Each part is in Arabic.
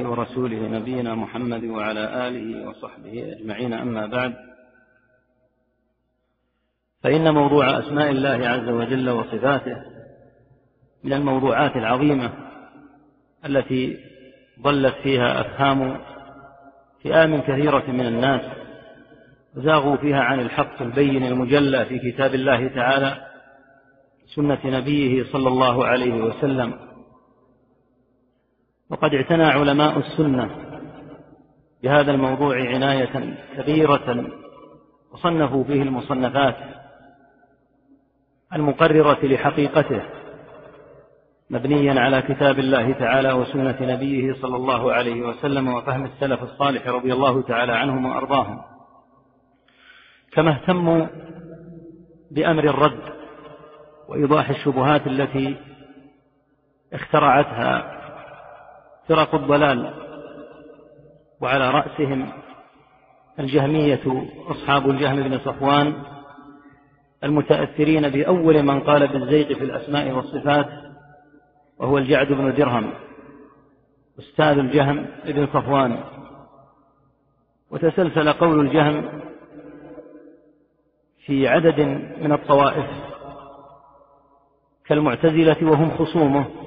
ورسوله نبينا محمد وعلى آله وصحبه أجمعين. أما بعد فإن موضوع أسماء الله عز وجل وصفاته من الموضوعات العظيمة التي ضلت فيها أفهام فئام كثيرة من الناس زاغوا فيها عن الحق البين المجلى في كتاب الله تعالى سنة نبيه صلى الله عليه وسلم. وقد اعتنى علماء السنة بهذا الموضوع عناية كبيرة وصنفوا فيه المصنفات المقررة لحقيقته مبنيا على كتاب الله تعالى وسنة نبيه صلى الله عليه وسلم وفهم السلف الصالح رضي الله تعالى عنهم وأرضاهم. كما اهتموا بأمر الرد وإيضاح الشبهات التي اخترعتها فرق الضلال وعلى رأسهم الجهمية أصحاب الجهم بن صفوان المتأثرين بأول من قال بالزيغ في الأسماء والصفات وهو الجعد بن درهم أستاذ الجهم بن صفوان. وتسلسل قول الجهم في عدد من الطوائف كالمعتزلة وهم خصومه.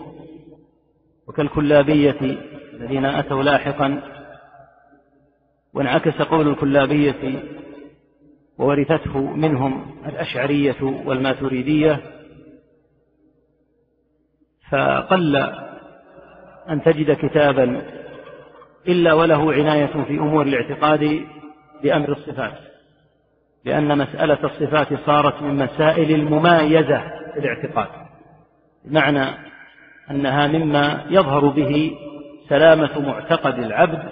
وكالكلابية الذين أتوا لاحقا وانعكس قول الكلابية وورثته منهم الأشعرية والماتريدية فقل أن تجد كتابا إلا وله عناية في أمور الاعتقاد بأمر الصفات لأن مسألة الصفات صارت من مسائل الممايزة في الاعتقاد بمعنى أنها مما يظهر به سلامة معتقد العبد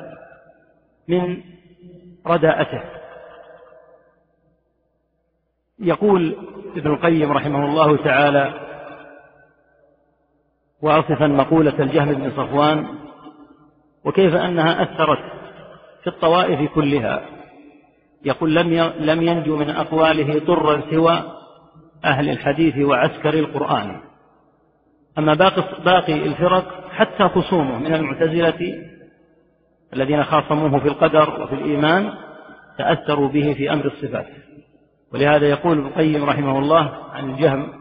من رداءته. يقول ابن القيم رحمه الله تعالى وأصفا مقولة الجهم بن صفوان وكيف أنها أثرت في الطوائف كلها؟ يقول لم لم ينجو من أقواله طرا سوى أهل الحديث وعسكر القرآن. أما باقي, باقي الفرق حتى خصومه من المعتزلة الذين خاصموه في القدر وفي الإيمان تأثروا به في أمر الصفات. ولهذا يقول ابن القيم رحمه الله عن الجهم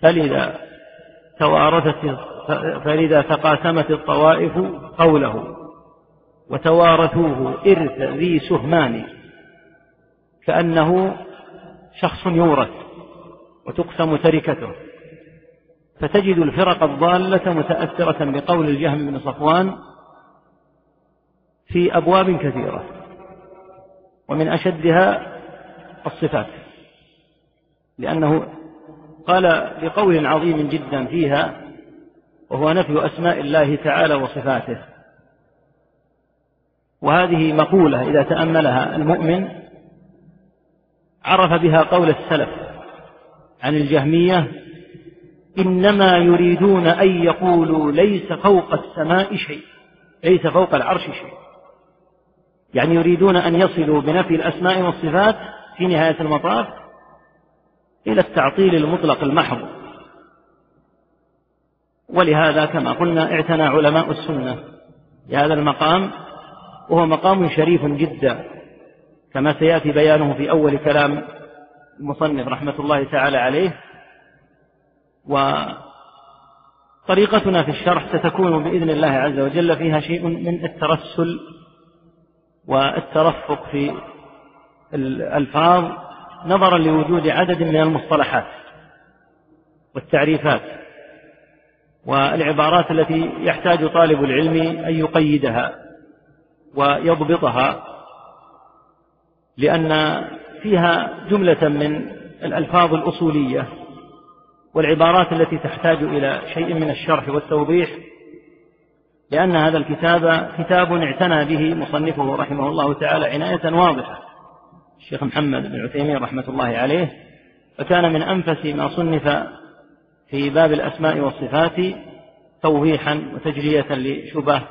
فلذا توارثت فلذا تقاسمت الطوائف قوله وتوارثوه إرث ذي سهمان كأنه شخص يورث وتقسم تركته. فتجد الفرق الضالة متأثرة بقول الجهم بن صفوان في أبواب كثيرة ومن أشدها الصفات لأنه قال بقول عظيم جدا فيها وهو نفي أسماء الله تعالى وصفاته. وهذه مقولة إذا تأملها المؤمن عرف بها قول السلف عن الجهمية إنما يريدون أن يقولوا ليس فوق السماء شيء ليس فوق العرش شيء. يعني يريدون أن يصلوا بنفي الأسماء والصفات في نهاية المطاف إلى التعطيل المطلق المحض. ولهذا كما قلنا اعتنى علماء السنة بهذا المقام وهو مقام شريف جدا. كما سيأتي بيانه في أول كلام المصنف رحمة الله تعالى عليه وطريقتنا في الشرح ستكون بإذن الله عز وجل فيها شيء من الترسل والترفق في الألفاظ نظرا لوجود عدد من المصطلحات والتعريفات والعبارات التي يحتاج طالب العلم أن يقيدها ويضبطها لأن فيها جملة من الألفاظ الأصولية والعبارات التي تحتاج إلى شيء من الشرح والتوضيح لأن هذا الكتاب كتاب اعتنى به مصنفه رحمه الله تعالى عناية واضحة. الشيخ محمد بن عثيمين رحمة الله عليه فكان من أنفس ما صنف في باب الأسماء والصفات توضيحا وتجلية لشبه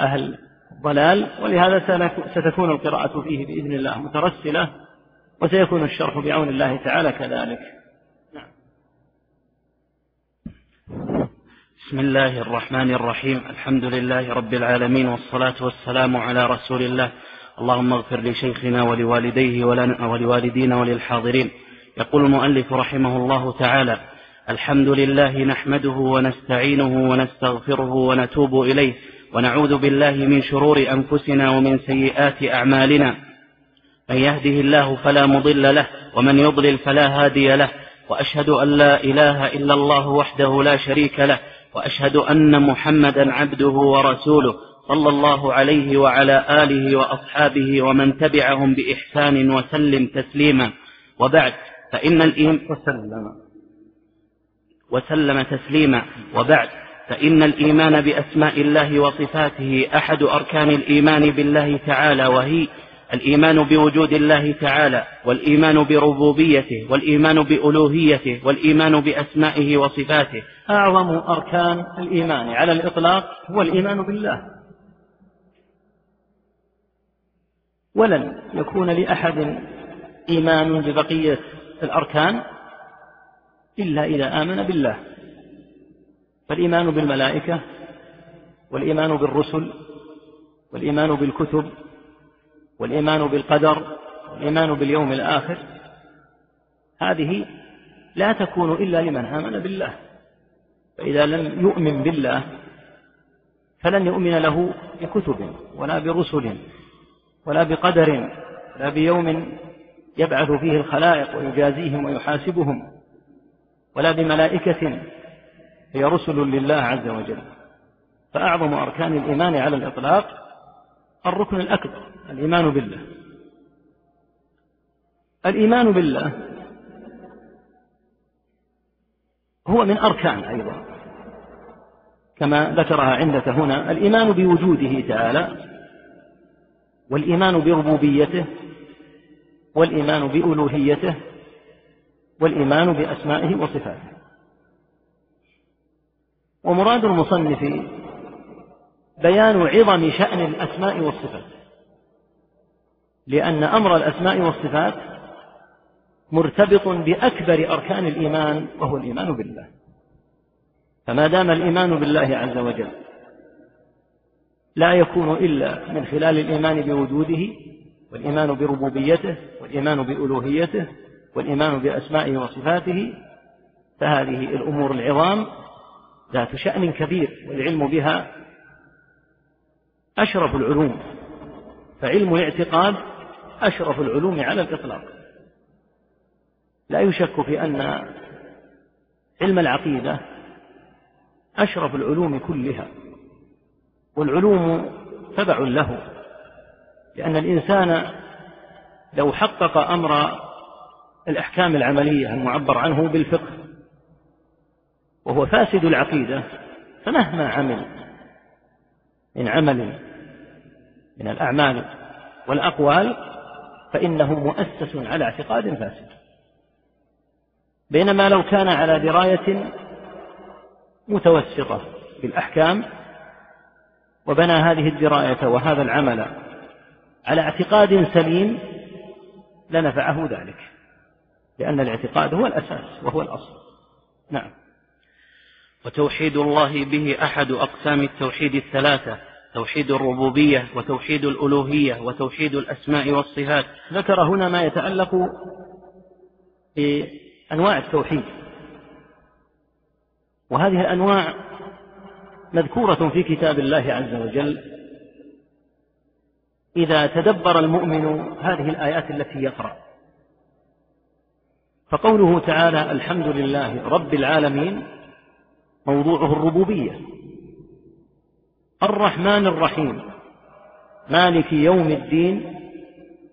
أهل الضلال ولهذا ستكون القراءة فيه بإذن الله مترسلة وسيكون الشرح بعون الله تعالى كذلك. بسم الله الرحمن الرحيم. الحمد لله رب العالمين والصلاة والسلام على رسول الله. اللهم اغفر لشيخنا ولوالديه ولوالدينا وللحاضرين. يقول المؤلف رحمه الله تعالى الحمد لله نحمده ونستعينه ونستغفره ونتوب إليه ونعوذ بالله من شرور أنفسنا ومن سيئات أعمالنا. من يهده الله فلا مضل له ومن يضلل فلا هادي له. وأشهد أن لا إله إلا الله وحده لا شريك له. وأشهد أن محمدا عبده ورسوله صلى الله عليه وعلى آله وأصحابه ومن تبعهم بإحسان وسلم تسليما. وبعد فإن الإيمان وسلم. وسلم تسليما. وبعد فإن الإيمان بأسماء الله وصفاته أحد أركان الإيمان بالله تعالى وهي الإيمان بوجود الله تعالى والإيمان بربوبيته والإيمان بألوهيته والإيمان بأسمائه وصفاته. أعظم أركان الإيمان على الإطلاق هو الإيمان بالله. ولن يكون لأحد إيمان ببقية الأركان إلا إذا آمن بالله. فالإيمان بالملائكة والإيمان بالرسل والإيمان بالكتب والإيمان بالقدر والإيمان باليوم الآخر هذه لا تكون إلا لمن آمن بالله. فإذا لم يؤمن بالله فلن يؤمن له بكتب ولا برسل ولا بقدر ولا بيوم يبعث فيه الخلائق ويجازيهم ويحاسبهم ولا بملائكة هي رسل لله عز وجل. فأعظم أركان الإيمان على الإطلاق الركن الأكبر الإيمان بالله. الإيمان بالله هو من أركان أيضا. كما ذكرها عندك هنا الإيمان بوجوده تعالى والإيمان بربوبيته والإيمان بألوهيته والإيمان بأسمائه وصفاته. ومراد المصنف بيان عظم شأن الأسماء والصفات. لأن أمر الأسماء والصفات مرتبط بأكبر أركان الإيمان وهو الإيمان بالله. فما دام الإيمان بالله عز وجل لا يكون إلا من خلال الإيمان بوجوده والإيمان بربوبيته والإيمان بألوهيته والإيمان بأسمائه وصفاته فهذه الأمور العظام ذات شأن كبير والعلم بها أشرف العلوم فعلم الاعتقاد أشرف العلوم على الإطلاق. لا يشك في أن علم العقيدة أشرف العلوم كلها والعلوم تبع له لأن الإنسان لو حقق أمر الأحكام العملية المعبر عنه بالفقه وهو فاسد العقيدة فمهما عمل من عمل من الأعمال والأقوال فإنه مؤسس على اعتقاد فاسد. بينما لو كان على دراية متوسطة بالأحكام وبنى هذه الدراية وهذا العمل على اعتقاد سليم لنفعه ذلك لأن الاعتقاد هو الأساس وهو الأصل. نعم. وتوحيد الله به أحد أقسام التوحيد الثلاثة توحيد الربوبية وتوحيد الألوهية وتوحيد الأسماء والصفات. ذكر هنا ما يتعلق بأنواع التوحيد. وهذه الأنواع مذكورة في كتاب الله عز وجل. إذا تدبر المؤمن هذه الآيات التي يقرأ. فقوله تعالى الحمد لله رب العالمين موضوعه الربوبية. الرحمن الرحيم. مالك يوم الدين.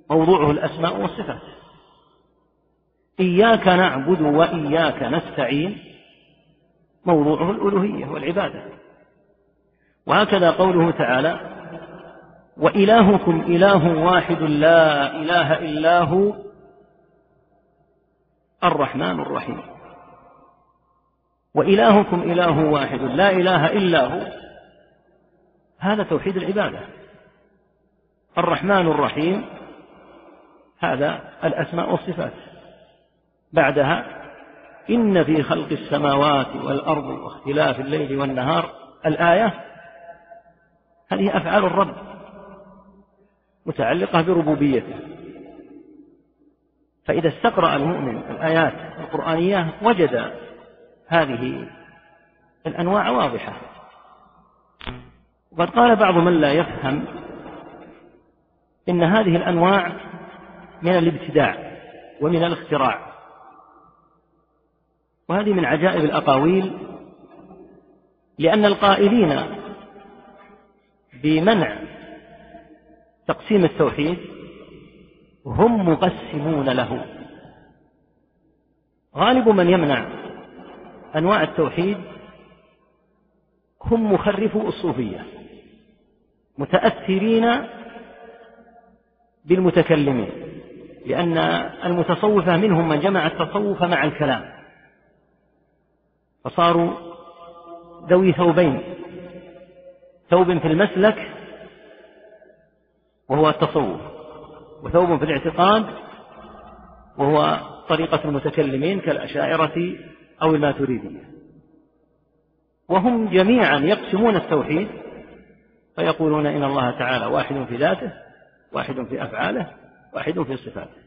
موضوعه الأسماء والصفات. إياك نعبد وإياك نستعين. موضوعه الألوهية والعبادة. وهكذا قوله تعالى وإلهكم إله واحد لا إله إلا هو الرحمن الرحيم. وإلهكم إله واحد لا إله إلا هو. هذا توحيد العبادة. الرحمن الرحيم هذا الأسماء والصفات. بعدها إن في خلق السماوات والأرض واختلاف الليل والنهار. الآية هذه أفعال الرب؟ متعلقة بربوبيته. فإذا استقرأ المؤمن الآيات القرآنية وجد هذه الأنواع واضحة. وقد قال بعض من لا يفهم إن هذه الأنواع من الابتداع ومن الاختراع. وهذه من عجائب الأقاويل لأن القائلين بمنع تقسيم التوحيد هم مقسمون له. غالب من يمنع أنواع التوحيد هم مخرفو الصوفية متأثرين بالمتكلمين لأن المتصوفة منهم من جمع التصوف مع الكلام فصاروا ذوي ثوبين ثوب في المسلك وهو التصوف وثوب في الاعتقاد وهو طريقة المتكلمين كالأشاعرة أو الماتريدية وهم جميعا يقسمون التوحيد فيقولون إن الله تعالى واحد في ذاته واحد في أفعاله واحد في صفاته.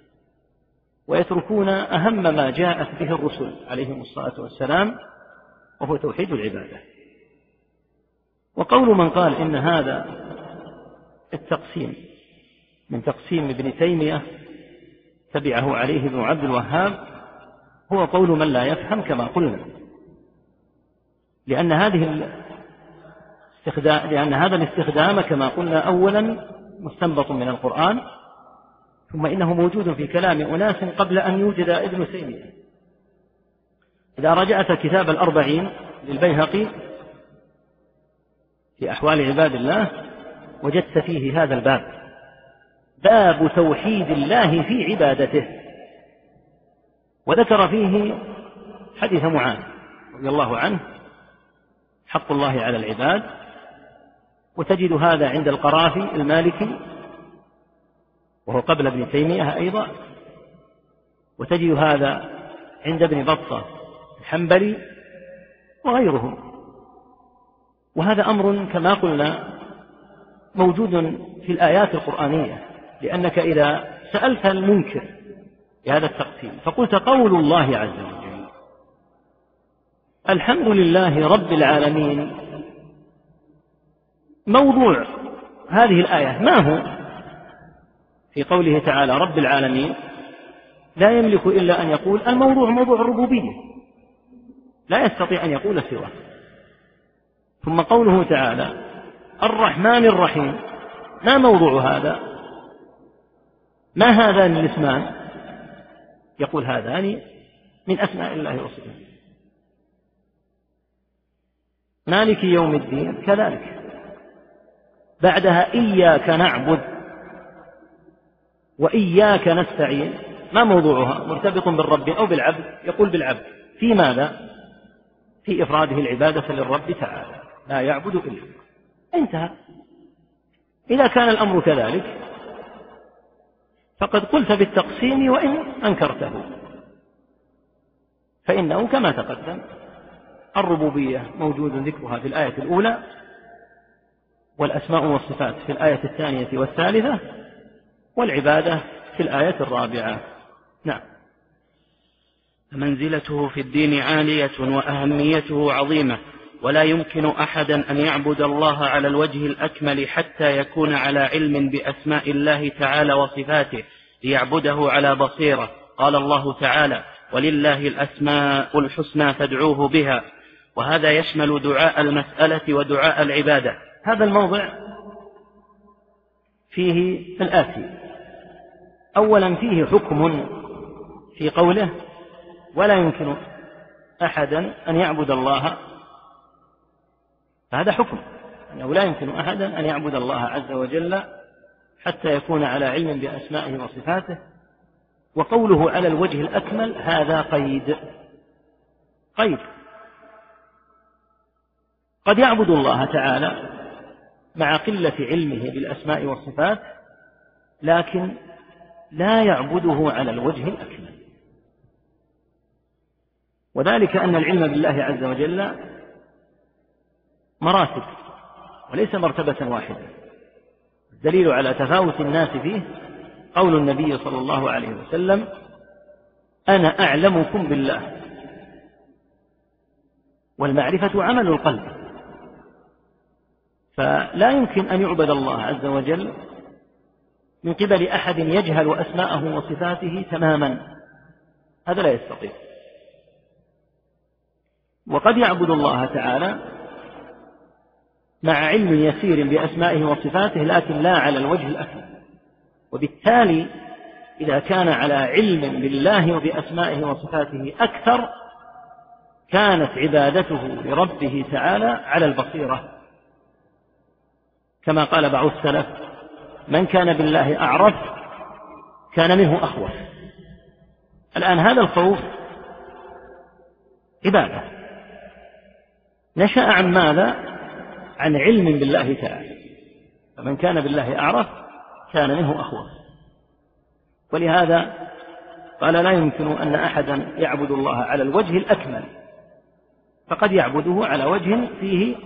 ويتركون أهم ما جاءت به الرسل عليهم الصلاة والسلام وهو توحيد العبادة. وقول من قال إن هذا التقسيم من تقسيم ابن تيمية تبعه عليه ابن عبد الوهاب هو قول من لا يفهم كما قلنا. لأن هذه لأن هذا الاستخدام كما قلنا أولا مستنبط من القرآن ثم إنه موجود في كلام أناس قبل أن يوجد ابن تيمية. إذا رجعت كتاب الأربعين للبيهقي في أحوال عباد الله وجدت فيه هذا الباب. باب توحيد الله في عبادته. وذكر فيه حديث معاذ رضي الله عنه حق الله على العباد وتجد هذا عند القرافي المالكي وهو قبل ابن تيمية أيضا وتجد هذا عند ابن بطة الحنبلي وغيرهم. وهذا أمر كما قلنا موجود في الآيات القرآنية لأنك إذا سألت المنكر بهذا التقسيم. فقلت قول الله عز وجل الحمد لله رب العالمين. موضوع هذه الآية ما هو؟ في قوله تعالى رب العالمين. لا يملك إلا أن يقول الموضوع موضوع الربوبية. لا يستطيع أن يقول سواه. ثم قوله تعالى الرحمن الرحيم. ما موضوع هذا؟ ما هذان الاسمان؟ يقول هذان من أسماء الله وصفاته. مالك يوم الدين؟ كذلك. بعدها إياك نعبد وإياك نستعين. ما موضوعها؟ مرتبط بالرب أو بالعبد؟ يقول بالعبد. في ماذا؟ في إفراده العبادة للرب تعالى. لا يعبد إلا انتهى. إذا كان الأمر كذلك فقد قلت بالتقسيم وإن أنكرته. فإنه كما تقدم الربوبية موجود ذكرها في الآية الأولى والأسماء والصفات في الآية الثانية والثالثة والعبادة في الآية الرابعة. نعم. منزلته في الدين عالية وأهميته عظيمة. ولا يمكن أحدا أن يعبد الله على الوجه الأكمل حتى يكون على علم بأسماء الله تعالى وصفاته ليعبده على بصيرة. قال الله تعالى ولله الأسماء الحسنى فادعوه بها وهذا يشمل دعاء المسألة ودعاء العبادة. هذا الموضع فيه الآتي. أولا فيه حكم في قوله ولا يمكن أحدا أن يعبد الله فهذا حكم. أنه لا يمكن أحدا أن يعبد الله عز وجل حتى يكون على علم بأسمائه وصفاته وقوله على الوجه الأكمل هذا قيد. قيد. قد يعبد الله تعالى مع قلة علمه بالأسماء والصفات لكن لا يعبده على الوجه الأكمل. وذلك أن العلم بالله عز وجل مراتب. وليس مرتبة واحدة. الدليل على تفاوت الناس فيه قول النبي صلى الله عليه وسلم أنا أعلمكم بالله. والمعرفة عمل القلب. فلا يمكن أن يعبد الله عز وجل من قبل أحد يجهل أسماءه وصفاته تماما. هذا لا يستطيع. وقد يعبد الله تعالى مع علم يسير بأسمائه وصفاته لكن لا على الوجه الأكمل وبالتالي إذا كان على علم بالله وبأسمائه وصفاته أكثر كانت عبادته لربه تعالى على البصيرة. كما قال بعض السلف من كان بالله أعرف كان منه أخوف الآن هذا الخوف عبادة. نشأ عن ماذا؟ عن علم بالله تعالى. فمن كان بالله أعرف كان منه أخوف ولهذا قال لا يمكن أن أحدا يعبد الله على الوجه الأكمل. فقد يعبده على وجه فيه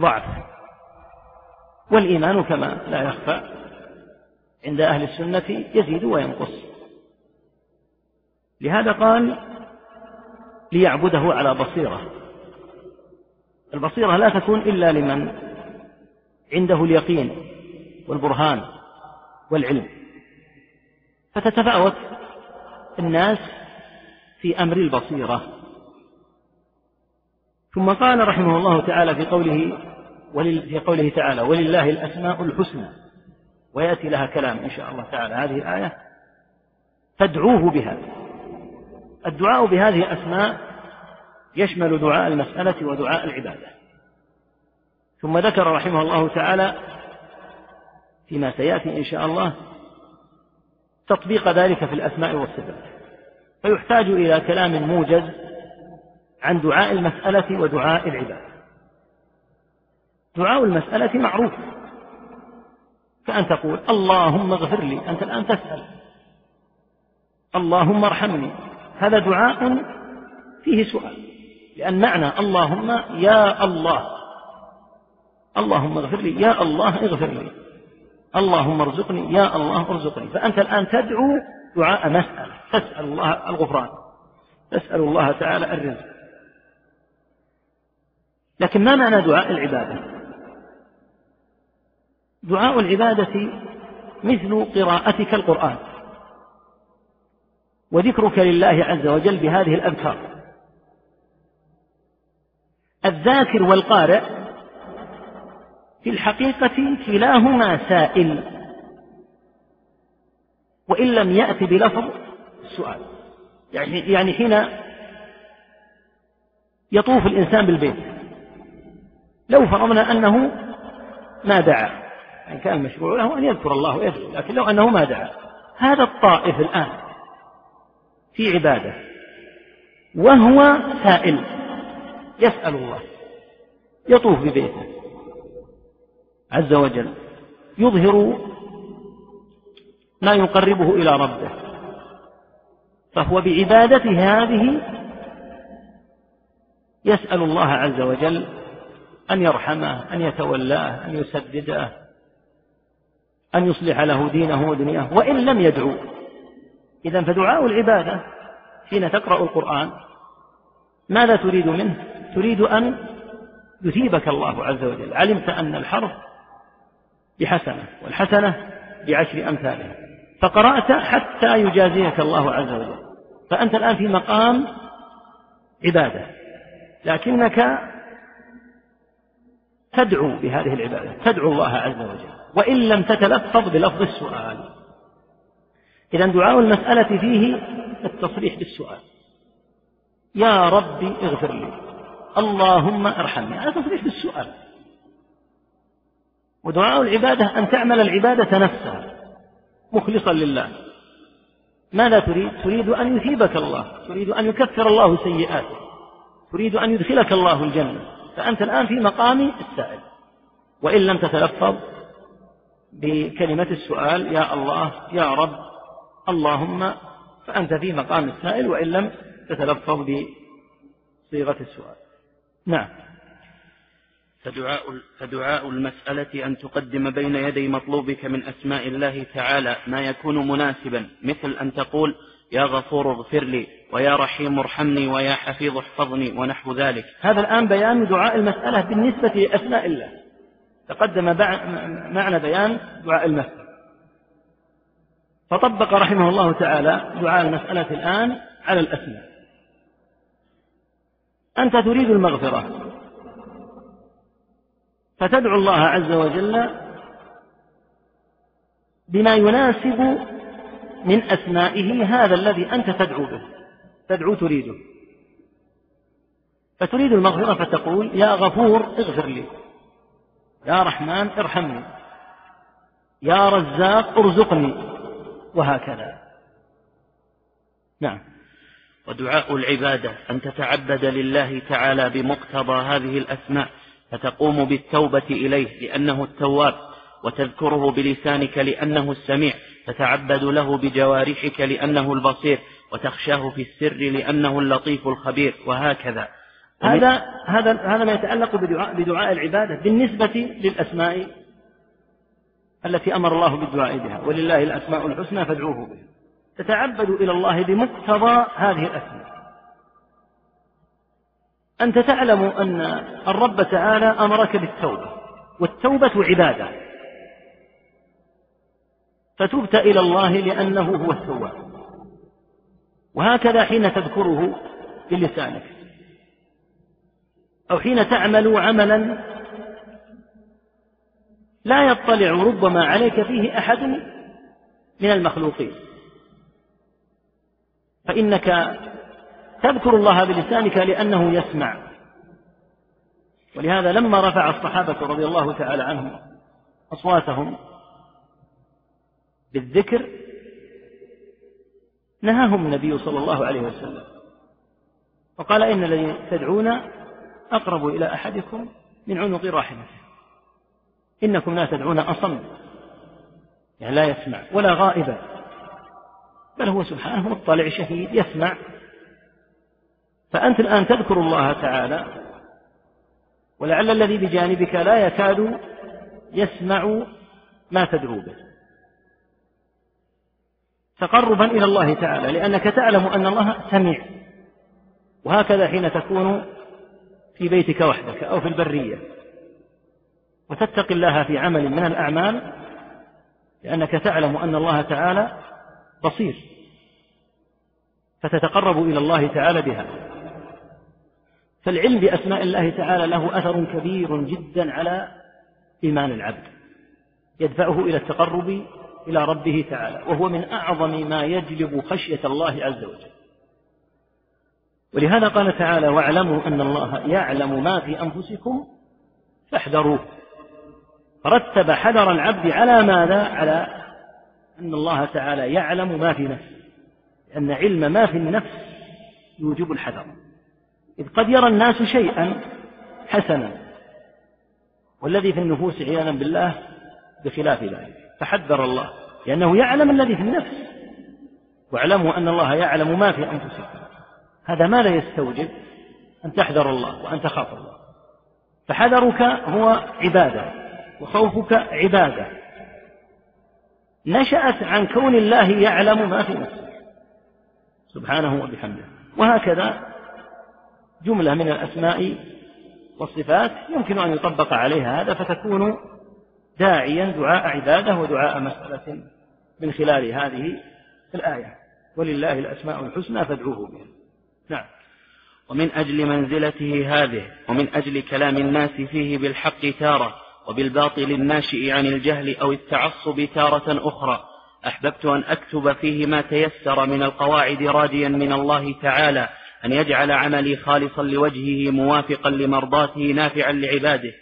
ضعف. والإيمان كما لا يخفى عند أهل السنة يزيد وينقص. لهذا قال ليعبده على بصيرة. البصيرة لا تكون إلا لمن عنده اليقين والبرهان والعلم. فتتفاوت الناس في أمر البصيرة. ثم قال رحمه الله تعالى في قوله في قوله تعالى ولله الأسماء الحسنى. ويأتي لها كلام إن شاء الله تعالى. هذه الآية. فادعوه بها. الدعاء بهذه الأسماء يشمل دعاء المسألة ودعاء العبادة. ثم ذكر رحمه الله تعالى فيما سيأتي إن شاء الله تطبيق ذلك في الأسماء والصفات. فيحتاج إلى كلام موجز عن دعاء المسألة ودعاء العبادة. دعاء المسألة معروف. كأن تقول اللهم اغفر لي. أنت الآن تسأل. اللهم ارحمني. هذا دعاء فيه سؤال. لأن معنى اللهم يا الله. اللهم اغفر لي يا الله اغفر لي. اللهم ارزقني يا الله ارزقني. فأنت الآن تدعو دعاء مسألة. تسأل الله الغفران. تسأل الله تعالى الرزق. لكن ما معنى دعاء العبادة؟ دعاء العبادة مثل قراءتك القرآن. وذكرك لله عز وجل بهذه الأذكار. الذاكر والقارئ في الحقيقة كلاهما سائل. وإن لم يأتي بلفظ السؤال يعني يعني حين يطوف الإنسان بالبيت. لو فرضنا أنه ما دعا. يعني كان مشروع له أن يذكر الله ويدعو لكن لو أنه ما دعا. هذا الطائف الآن في عبادة. وهو سائل. يسأل الله. يطوف ببيته. عز وجل يظهر ما يقربه إلى ربه. فهو بعبادته هذه يسأل الله عز وجل أن يرحمه أن يتولاه أن يسدده أن يصلح له دينه ودنياه وإن لم يدعو. إذا فدعاء العبادة حين تقرأ القرآن ماذا تريد منه؟ تريد أن يثيبك الله عز وجل. علمت أن الحرف بحسنة والحسنة بعشر أمثالها. فقرأت حتى يجازيك الله عز وجل. فأنت الآن في مقام عبادة لكنك تدعو بهذه العبادة تدعو الله عز وجل. وإن لم تتلفظ بلفظ السؤال. إذا دعاء المسألة فيه التصريح بالسؤال. يا ربي اغفر لي. اللهم ارحمني. هذا تصريح بالسؤال ودعاء العبادة أن تعمل العبادة نفسها مخلصا لله. ماذا تريد؟ تريد أن يثيبك الله تريد أن يكفر الله سيئاتك تريد أن يدخلك الله الجنة. فأنت الآن في مقام السائل. وإن لم تتلفظ بكلمة السؤال يا الله يا رب اللهم فأنت في مقام السائل وإن لم تتلفظ بصيغة السؤال. نعم. فدعاء, فدعاء المسألة أن تقدم بين يدي مطلوبك من أسماء الله تعالى ما يكون مناسبا مثل أن تقول يا غفور اغفر لي ويا رحيم ارحمني ويا حفيظ احفظني ونحو ذلك. هذا الآن بيان دعاء المسألة بالنسبة لأسماء الله. تقدم معنى بيان دعاء المسألة. فطبق رحمه الله تعالى دعاء المسألة الآن على الأسماء. أنت تريد المغفرة. فتدعو الله عز وجل بما يناسب من أسمائه هذا الذي أنت تدعو به. تدعو تريده. فتريد المغفرة فتقول يا غفور اغفر لي. يا رحمن ارحمني. يا رزاق ارزقني. وهكذا. نعم. ودعاء العبادة أن تتعبد لله تعالى بمقتضى هذه الأسماء فتقوم بالتوبة إليه لأنه التواب وتذكره بلسانك لأنه السميع تتعبد له بجوارحك لأنه البصير وتخشاه في السر لأنه اللطيف الخبير وهكذا. هذا هذا هذا ما يتعلق بدعاء بدعاء العبادة بالنسبة للأسماء التي أمر الله بالدعاء بها ولله الأسماء الحسنى فادعوه بها. تتعبد إلى الله بمقتضى هذه الأسماء. أنت تعلم أن الرب تعالى أمرك بالتوبة والتوبة عبادة. فتبت إلى الله لأنه هو التواب. وهكذا حين تذكره بلسانك. أو حين تعمل عملا لا يطلع ربما عليك فيه أحد من المخلوقين. فإنك تذكر الله بلسانك لأنه يسمع. ولهذا لما رفع الصحابة رضي الله تعالى عنهم أصواتهم بالذكر نهاهم النبي صلى الله عليه وسلم. وقال إن الذي تدعون أقرب إلى أحدكم من عنق راحلته إنكم لا تدعون أصم يعني لا يسمع ولا غائبا بل هو سبحانه مطلع شهيد يسمع. فأنت الآن تذكر الله تعالى ولعل الذي بجانبك لا يكاد يسمع ما تدعو به. تقربا إلى الله تعالى لأنك تعلم أن الله سميع. وهكذا حين تكون في بيتك وحدك أو في البرية. وتتقي الله في عمل من الأعمال لأنك تعلم أن الله تعالى بصير. فتتقرب إلى الله تعالى بها. فالعلم بأسماء الله تعالى له أثر كبير جدا على إيمان العبد. يدفعه إلى التقرب إلى ربه تعالى وهو من أعظم ما يجلب خشية الله عز وجل. ولهذا قال تعالى واعلموا أن الله يعلم ما في أنفسكم فاحذروه. رتب حذر العبد على ماذا؟ على أن الله تعالى يعلم ما في نفسه لأن علم ما في النفس يوجب الحذر. إذ قد يرى الناس شيئا حسنا والذي في النفوس عياذا بالله بخلاف ذلك. فحذر الله لأنه يعلم الذي في النفس. واعلموا أن الله يعلم ما في أنفسكم. هذا ما لا يستوجب أن تحذر الله وأن تخاف الله. فحذرك هو عبادة وخوفك عبادة. نشأت عن كون الله يعلم ما في نفسك سبحانه وبحمده. وهكذا جملة من الأسماء والصفات يمكن أن يطبق عليها هذا فتكون داعيا دعاء عبادة ودعاء مسألة من خلال هذه الآية. ولله الأسماء الحسنى فادعوه بها. نعم. ومن أجل منزلته هذه ومن أجل كلام الناس فيه بالحق تارة وبالباطل الناشئ عن الجهل أو التعصب تارة أخرى. أحببت أن أكتب فيه ما تيسر من القواعد راجيا من الله تعالى أن يجعل عملي خالصا لوجهه موافقا لمرضاته نافعا لعباده.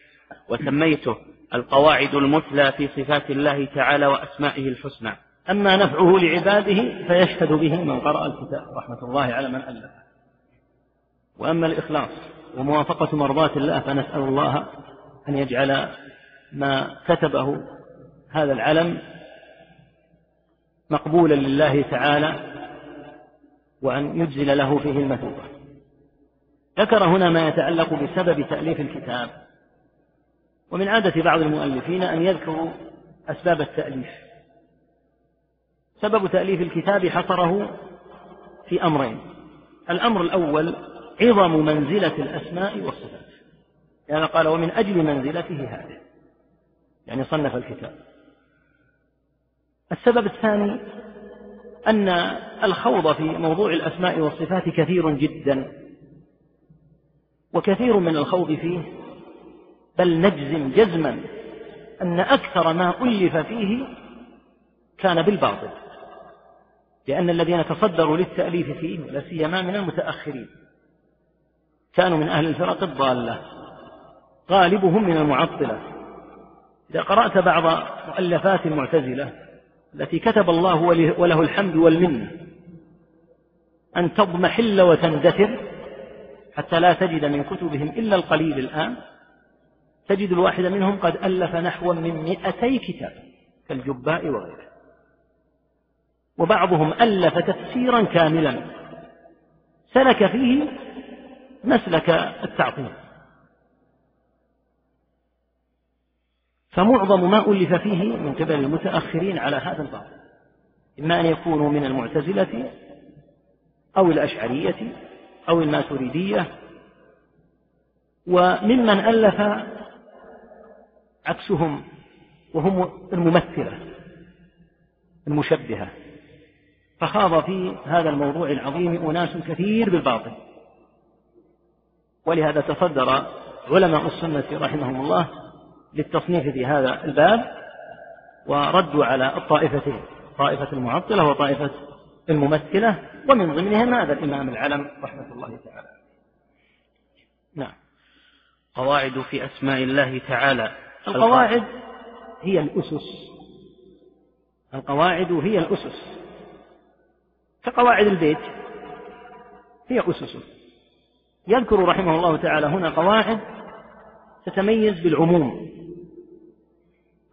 وسميته القواعد المثلى في صفات الله تعالى وأسمائه الحسنى. أما نفعه لعباده فيشهد به من قرأ الكتاب. رحمة الله على من ألف. وأما الإخلاص وموافقة مرضاة الله فنسأل الله أن يجعل ما كتبه هذا العلم مقبولا لله تعالى وأن يجزل له فيه المثوبة. ذكر هنا ما يتعلق بسبب تأليف الكتاب. ومن عادة بعض المؤلفين أن يذكروا أسباب التأليف. سبب تأليف الكتاب حصره في أمرين. الأمر الأول عظم منزلة الأسماء والصفات. يعني قال ومن أجل منزلته هذه. يعني صنف الكتاب. السبب الثاني أن الخوض في موضوع الأسماء والصفات كثير جدا وكثير من الخوض فيه بل نجزم جزما أن أكثر ما ألف فيه كان بالباطل لأن الذين تصدروا للتأليف فيه لا سيما من المتأخرين كانوا من أهل الفرق الضالة غالبهم من المعطلة. إذا قرأت بعض مؤلفات المعتزلة التي كتب الله وله الحمد والمنة أن تضمحل وتندثر حتى لا تجد من كتبهم إلا القليل الآن تجد الواحد منهم قد ألف نحو من مئتي كتاب كالجباء وغيره. وبعضهم ألف تفسيرا كاملا. سلك فيه مسلك التعطيل. فمعظم ما ألف فيه من قبل المتأخرين على هذا الباب. إما أن يكونوا من المعتزلة أو الأشعرية أو الماتريدية. وممن ألف عكسهم وهم الممثلة المشبهة. فخاض في هذا الموضوع العظيم أناس كثير بالباطل. ولهذا تصدر علماء السنة رحمهم الله للتصنيف في هذا الباب وردوا على الطائفتين طائفة المعطلة وطائفة الممثلة ومن ضمنهم هذا الإمام العلم رحمة الله تعالى. نعم. قواعد في أسماء الله تعالى. القواعد هي الأسس. القواعد هي الأسس. كقواعد البيت هي أسسه يذكر رحمه الله تعالى هنا قواعد تتميز بالعموم.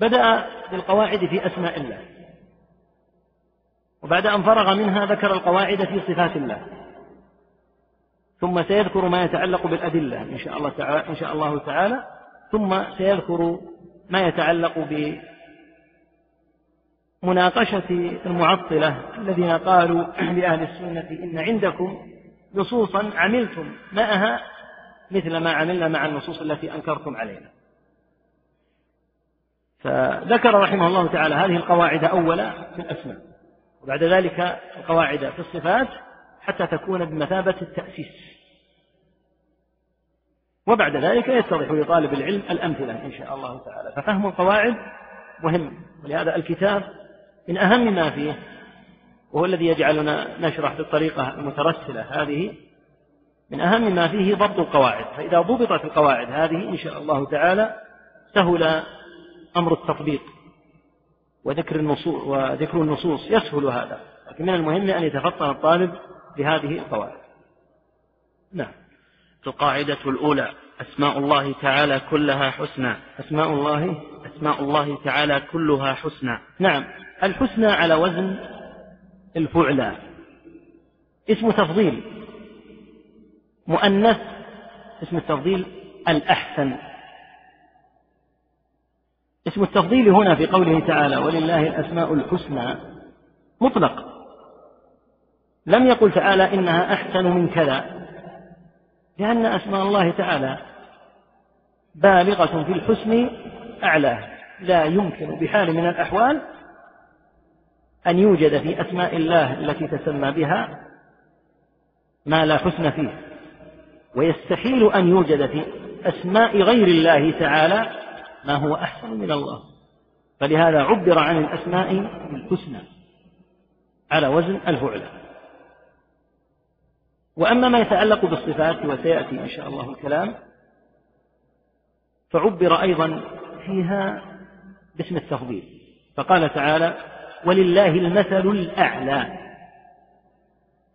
بدأ بالقواعد في أسماء الله. وبعد أن فرغ منها ذكر القواعد في صفات الله. ثم سيذكر ما يتعلق بالأدلة إن شاء الله تعالى إن شاء الله تعالى. ثم سيذكر ما يتعلق بمناقشة المعطلة الذين قالوا لأهل السنة إن عندكم نصوصا عملتم معها مثل ما عملنا مع النصوص التي أنكرتم علينا. فذكر رحمه الله تعالى هذه القواعد أولا في الأسماء وبعد ذلك القواعد في الصفات حتى تكون بمثابة التأسيس. وبعد ذلك يتضح لطالب العلم الأمثلة إن شاء الله تعالى. ففهم القواعد مهم ولهذا الكتاب من أهم ما فيه وهو الذي يجعلنا نشرح بالطريقة المترسلة هذه من أهم ما فيه ضبط القواعد. فإذا ضبطت القواعد هذه إن شاء الله تعالى سهل أمر التطبيق وذكر النصوص وذكر النصوص يسهل هذا لكن من المهم أن يتفطن الطالب بهذه القواعد. نعم. القاعدة الأولى أسماء الله تعالى كلها حسنى. أسماء الله أسماء الله تعالى كلها حسنى. نعم. الحسنى على وزن الفعلى. اسم تفضيل. مؤنث اسم التفضيل الأحسن. اسم التفضيل هنا في قوله تعالى ولله الأسماء الحسنى. مطلق. لم يقل تعالى إنها أحسن من كذا لأن أسماء الله تعالى بالغة في الحسن أعلاه لا يمكن بحال من الأحوال أن يوجد في أسماء الله التي تسمى بها ما لا حسن فيه. ويستحيل أن يوجد في أسماء غير الله تعالى ما هو أحسن من الله. فلهذا عبر عن الأسماء بالحسنى على وزن الفعل وأما ما يتعلق بالصفات وسيأتي إن شاء الله الكلام فعبر أيضا فيها باسم التفضيل. فقال تعالى ولله المثل الأعلى.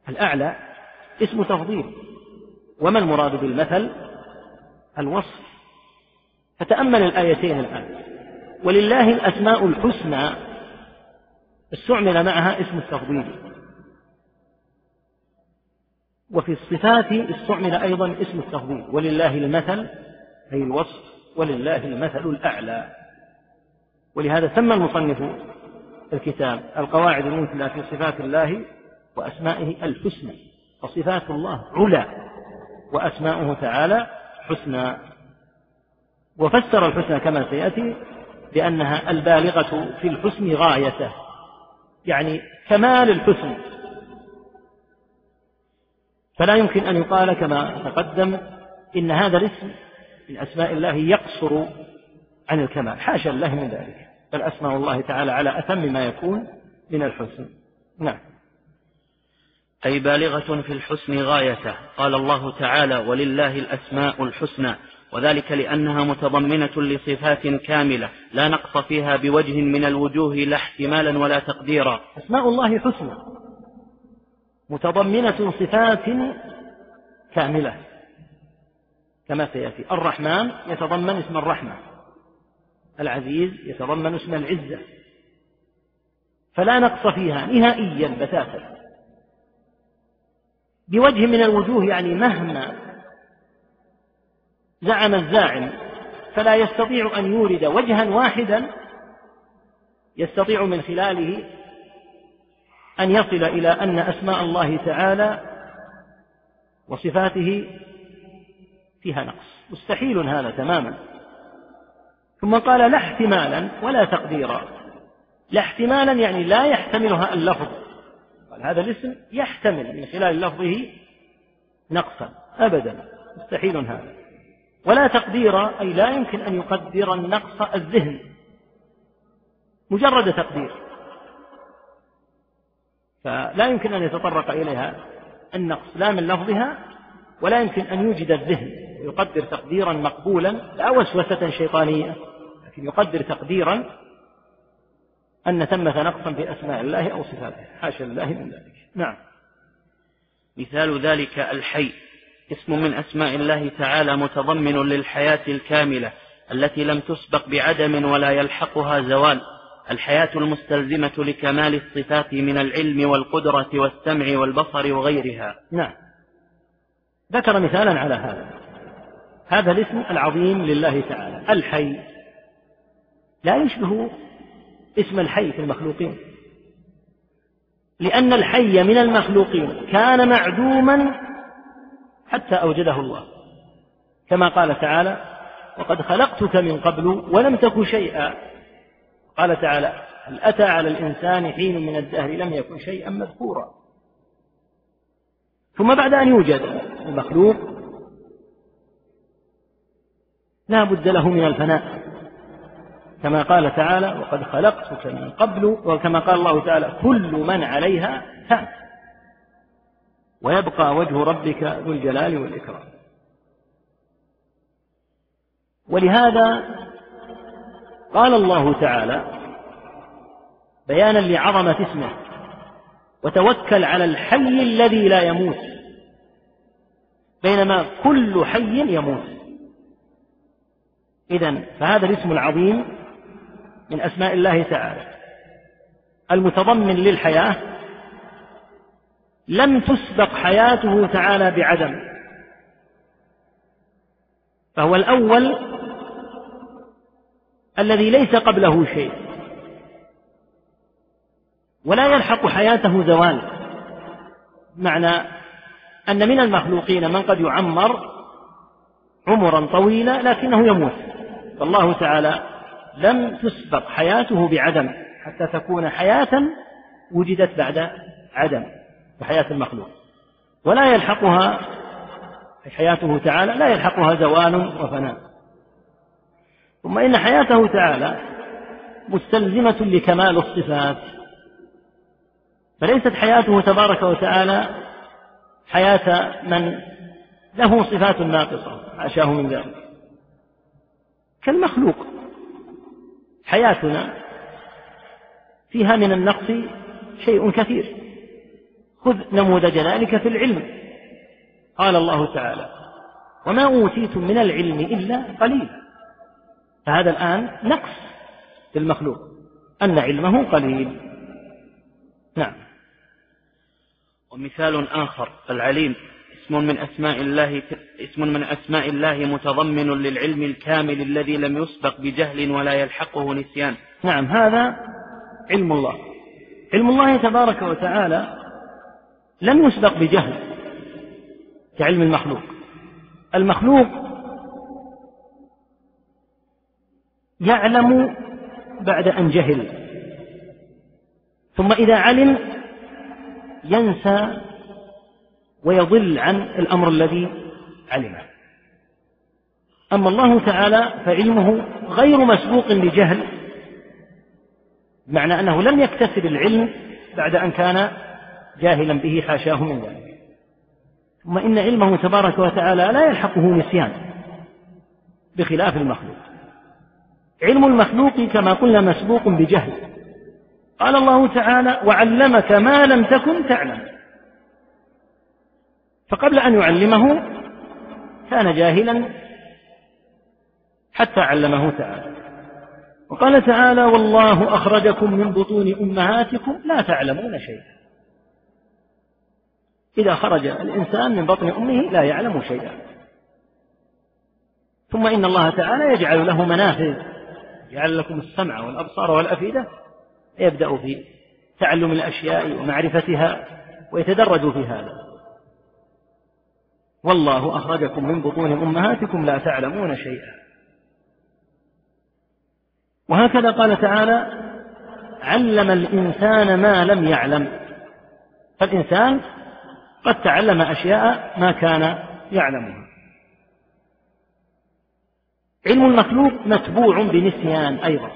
الأعلى اسم تفضيل. وما المراد بالمثل؟ الوصف. فتأمل الآيتين الآن. ولله الأسماء الحسنى. استعمل معها اسم التفضيل. وفي الصفات استعمل أيضا اسم التفضيل. ولله المثل أي الوصف ولله المثل الأعلى. ولهذا سمى المصنف الكتاب القواعد المثلى في صفات الله وأسمائه الحسنى. فصفات الله علا وأسماؤه تعالى حسنى. وفسر الحسنى كما سيأتي بأنها البالغة في الحسن غايته يعني كمال الحسن. فلا يمكن أن يقال كما تقدم إن هذا الاسم من أسماء الله يقصر عن الكمال. حاشا الله من ذلك. بل أسماء الله تعالى على أتم ما يكون من الحسن. نعم. أي بالغة في الحسن غايته. قال الله تعالى ولله الأسماء الحسنى. وذلك لأنها متضمنة لصفات كاملة لا نقص فيها بوجه من الوجوه لا احتمالا ولا تقديرا. أسماء الله حسنى. متضمنة صفات كاملة. كما سيأتي. الرحمن يتضمن اسم الرحمة. العزيز يتضمن اسم العزة. فلا نقص فيها نهائيا بتاتا. بوجه من الوجوه يعني مهما زعم الزاعم فلا يستطيع أن يورد وجها واحدا يستطيع من خلاله أن يصل إلى أن أسماء الله تعالى وصفاته فيها نقص. مستحيل هذا تماما. ثم قال لا احتمالا ولا تقديرا. لا احتمالا يعني لا يحتملها اللفظ. قال هذا الاسم يحتمل من خلال لفظه نقصا. أبدا. مستحيل هذا. ولا تقدير أي لا يمكن أن يقدر النقص الذهن. مجرد تقدير. فلا يمكن أن يتطرق إليها النقص لا من لفظها ولا يمكن أن يوجد الذهن. ويقدر تقديرا مقبولا لا وسوسة شيطانية لكن يقدر تقديرا أن ثمة نقصا في أسماء الله أو صفاته. حاشا لله من ذلك. نعم. مثال ذلك الحي. اسم من أسماء الله تعالى متضمن للحياة الكاملة التي لم تسبق بعدم ولا يلحقها زوال. الحياة المستلزمة لكمال الصفات من العلم والقدرة والسمع والبصر وغيرها. نعم. ذكر مثالا على هذا. هذا الاسم العظيم لله تعالى الحي. لا يشبه اسم الحي في المخلوقين. لأن الحي من المخلوقين كان معدوما حتى أوجده الله. كما قال تعالى وقد خلقتك من قبل ولم تك شيئا. قال تعالى هل أتى على الإنسان حين من الدهر لم يكن شيئا مذكورا. ثم بعد أن يوجد المخلوق لا بد له من الفناء. كما قال تعالى وقد خلقتك من قبل. وكما قال الله تعالى كل من عليها فان ويبقى وجه ربك ذو الجلال والإكرام. ولهذا قال الله تعالى بيانا لعظمة اسمه وتوكل على الحي الذي لا يموت بينما كل حي يموت. إذا فهذا الاسم العظيم من أسماء الله تعالى المتضمن للحياة لم تسبق حياته تعالى بعدم. فهو الأول الذي ليس قبله شيء. ولا يلحق حياته زوال. معنى أن من المخلوقين من قد يعمر عمرا طويلا لكنه يموت. فالله تعالى لم تسبق حياته بعدم. حتى تكون حياة وجدت بعد عدم. وحياة المخلوق. ولا يلحقها حياته تعالى لا يلحقها زوال وفناء. ثم إن حياته تعالى مستلزمة لكمال الصفات. فليست حياته تبارك وتعالى حياة من له صفات ناقصة حاشاه من ذلك. كالمخلوق حياتنا فيها من النقص شيء كثير. خذ نموذج ذلك في العلم. قال الله تعالى وما أوتيتم من العلم إلا قليلا فهذا الآن نقص في المخلوق أن علمه قليل. نعم. ومثال آخر العليم اسم من أسماء الله اسم من أسماء الله متضمن للعلم الكامل الذي لم يسبق بجهل ولا يلحقه نسيان. نعم هذا علم الله. علم الله تبارك وتعالى لم يسبق بجهل كعلم المخلوق. المخلوق يعلم بعد أن جهل ثم إذا علم ينسى ويضل عن الأمر الذي علمه. أما الله تعالى فعلمه غير مسبوق بجهل بمعنى أنه لم يكتسب العلم بعد أن كان جاهلا به حاشاه من ذلك. ثم إن علمه تبارك وتعالى لا يلحقه نسيان بخلاف المخلوق. علم المخلوق كما قلنا مسبوق بجهل. قال الله تعالى وعلمك ما لم تكن تعلم فقبل أن يعلمه كان جاهلا حتى علمه تعالى. وقال تعالى والله أخرجكم من بطون أمهاتكم لا تعلمون شيئا إذا خرج الإنسان من بطن أمه لا يعلم شيئا. ثم إن الله تعالى يجعل له منافذ يجعل لكم السمع والأبصار والأفئدة يبدأ في تعلم الأشياء ومعرفتها ويتدرج في هذا. والله أخرجكم من بطون أمهاتكم لا تعلمون شيئا. وهكذا قال تعالى علم الإنسان ما لم يعلم. فالإنسان قد تعلم أشياء ما كان يعلمها. علم المخلوق متبوع بنسيان أيضا.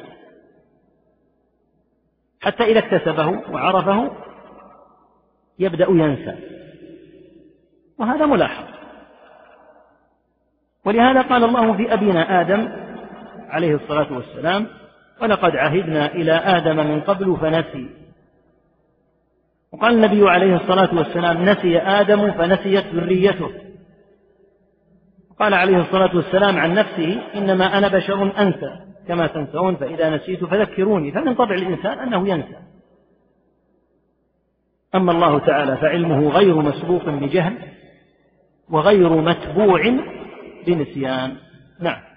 حتى إذا اكتسبه وعرفه يبدأ ينسى. وهذا ملاحظ. ولهذا قال الله في أبينا آدم عليه الصلاة والسلام ولقد عهدنا إلى آدم من قبل فنسي. وقال النبي عليه الصلاة والسلام نسي آدم فنسيت ذريته. قال عليه الصلاة والسلام عن نفسه إنما أنا بشر أنسى كما تنسون فإذا نسيت فذكروني. فمن طبع الإنسان أنه ينسى. أما الله تعالى فعلمه غير مسبوق بجهل وغير متبوع بنسيان. نعم.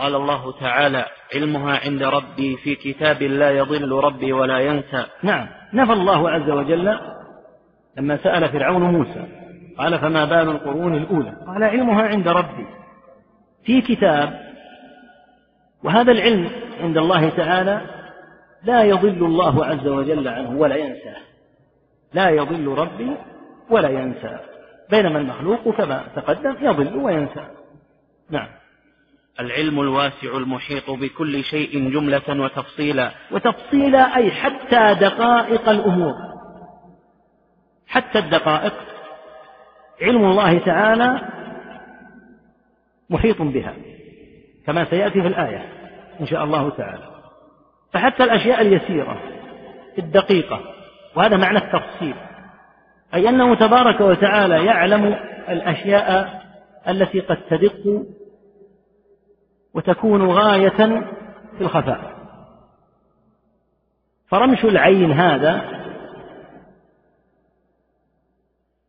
قال الله تعالى علمها عند ربي في كتاب لا يضل ربي ولا ينسى. نعم. نفى الله عز وجل لما سأل فرعون موسى. قال فما بال القرون الأولى؟ قال علمها عند ربي في كتاب. وهذا العلم عند الله تعالى لا يضل الله عز وجل عنه ولا ينساه لا يضل ربي ولا ينسى. بينما المخلوق كما تقدم يضل وينسى. نعم. العلم الواسع المحيط بكل شيء جملة وتفصيلا. وتفصيلا أي حتى دقائق الأمور. حتى الدقائق. علم الله تعالى محيط بها كما سيأتي في الآية إن شاء الله تعالى. فحتى الأشياء اليسيرة الدقيقة وهذا معنى التفصيل. أي أنه تبارك وتعالى يعلم الأشياء التي قد تدق وتكون غاية في الخفاء. فرمش العين هذا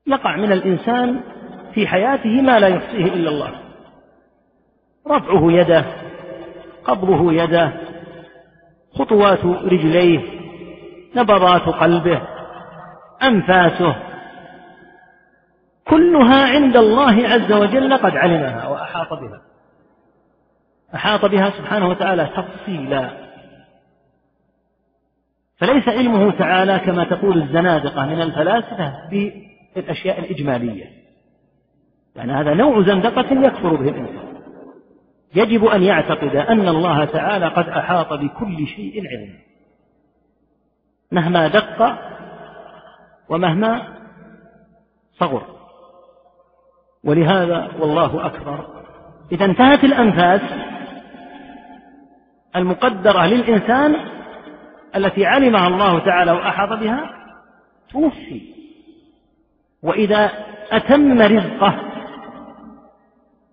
يقع من الإنسان في حياته ما لا يحصيه إلا الله. رفعه يده قبضه يده خطوات رجليه نبضات قلبه أنفاسه. كلها عند الله عز وجل قد علمها وأحاط بها. أحاط بها سبحانه وتعالى تفصيلا. فليس علمه تعالى كما تقول الزنادقة من الفلاسفة بالأشياء الإجمالية. يعني هذا نوع زندقة يكفر به الإنسان. يجب أن يعتقد أن الله تعالى قد أحاط بكل شيء علما. مهما دق ومهما صغر. ولهذا والله أكبر. إذا انتهت الأنفاس المقدرة للإنسان التي علمها الله تعالى وأحاط بها توفي. وإذا أتم رزقه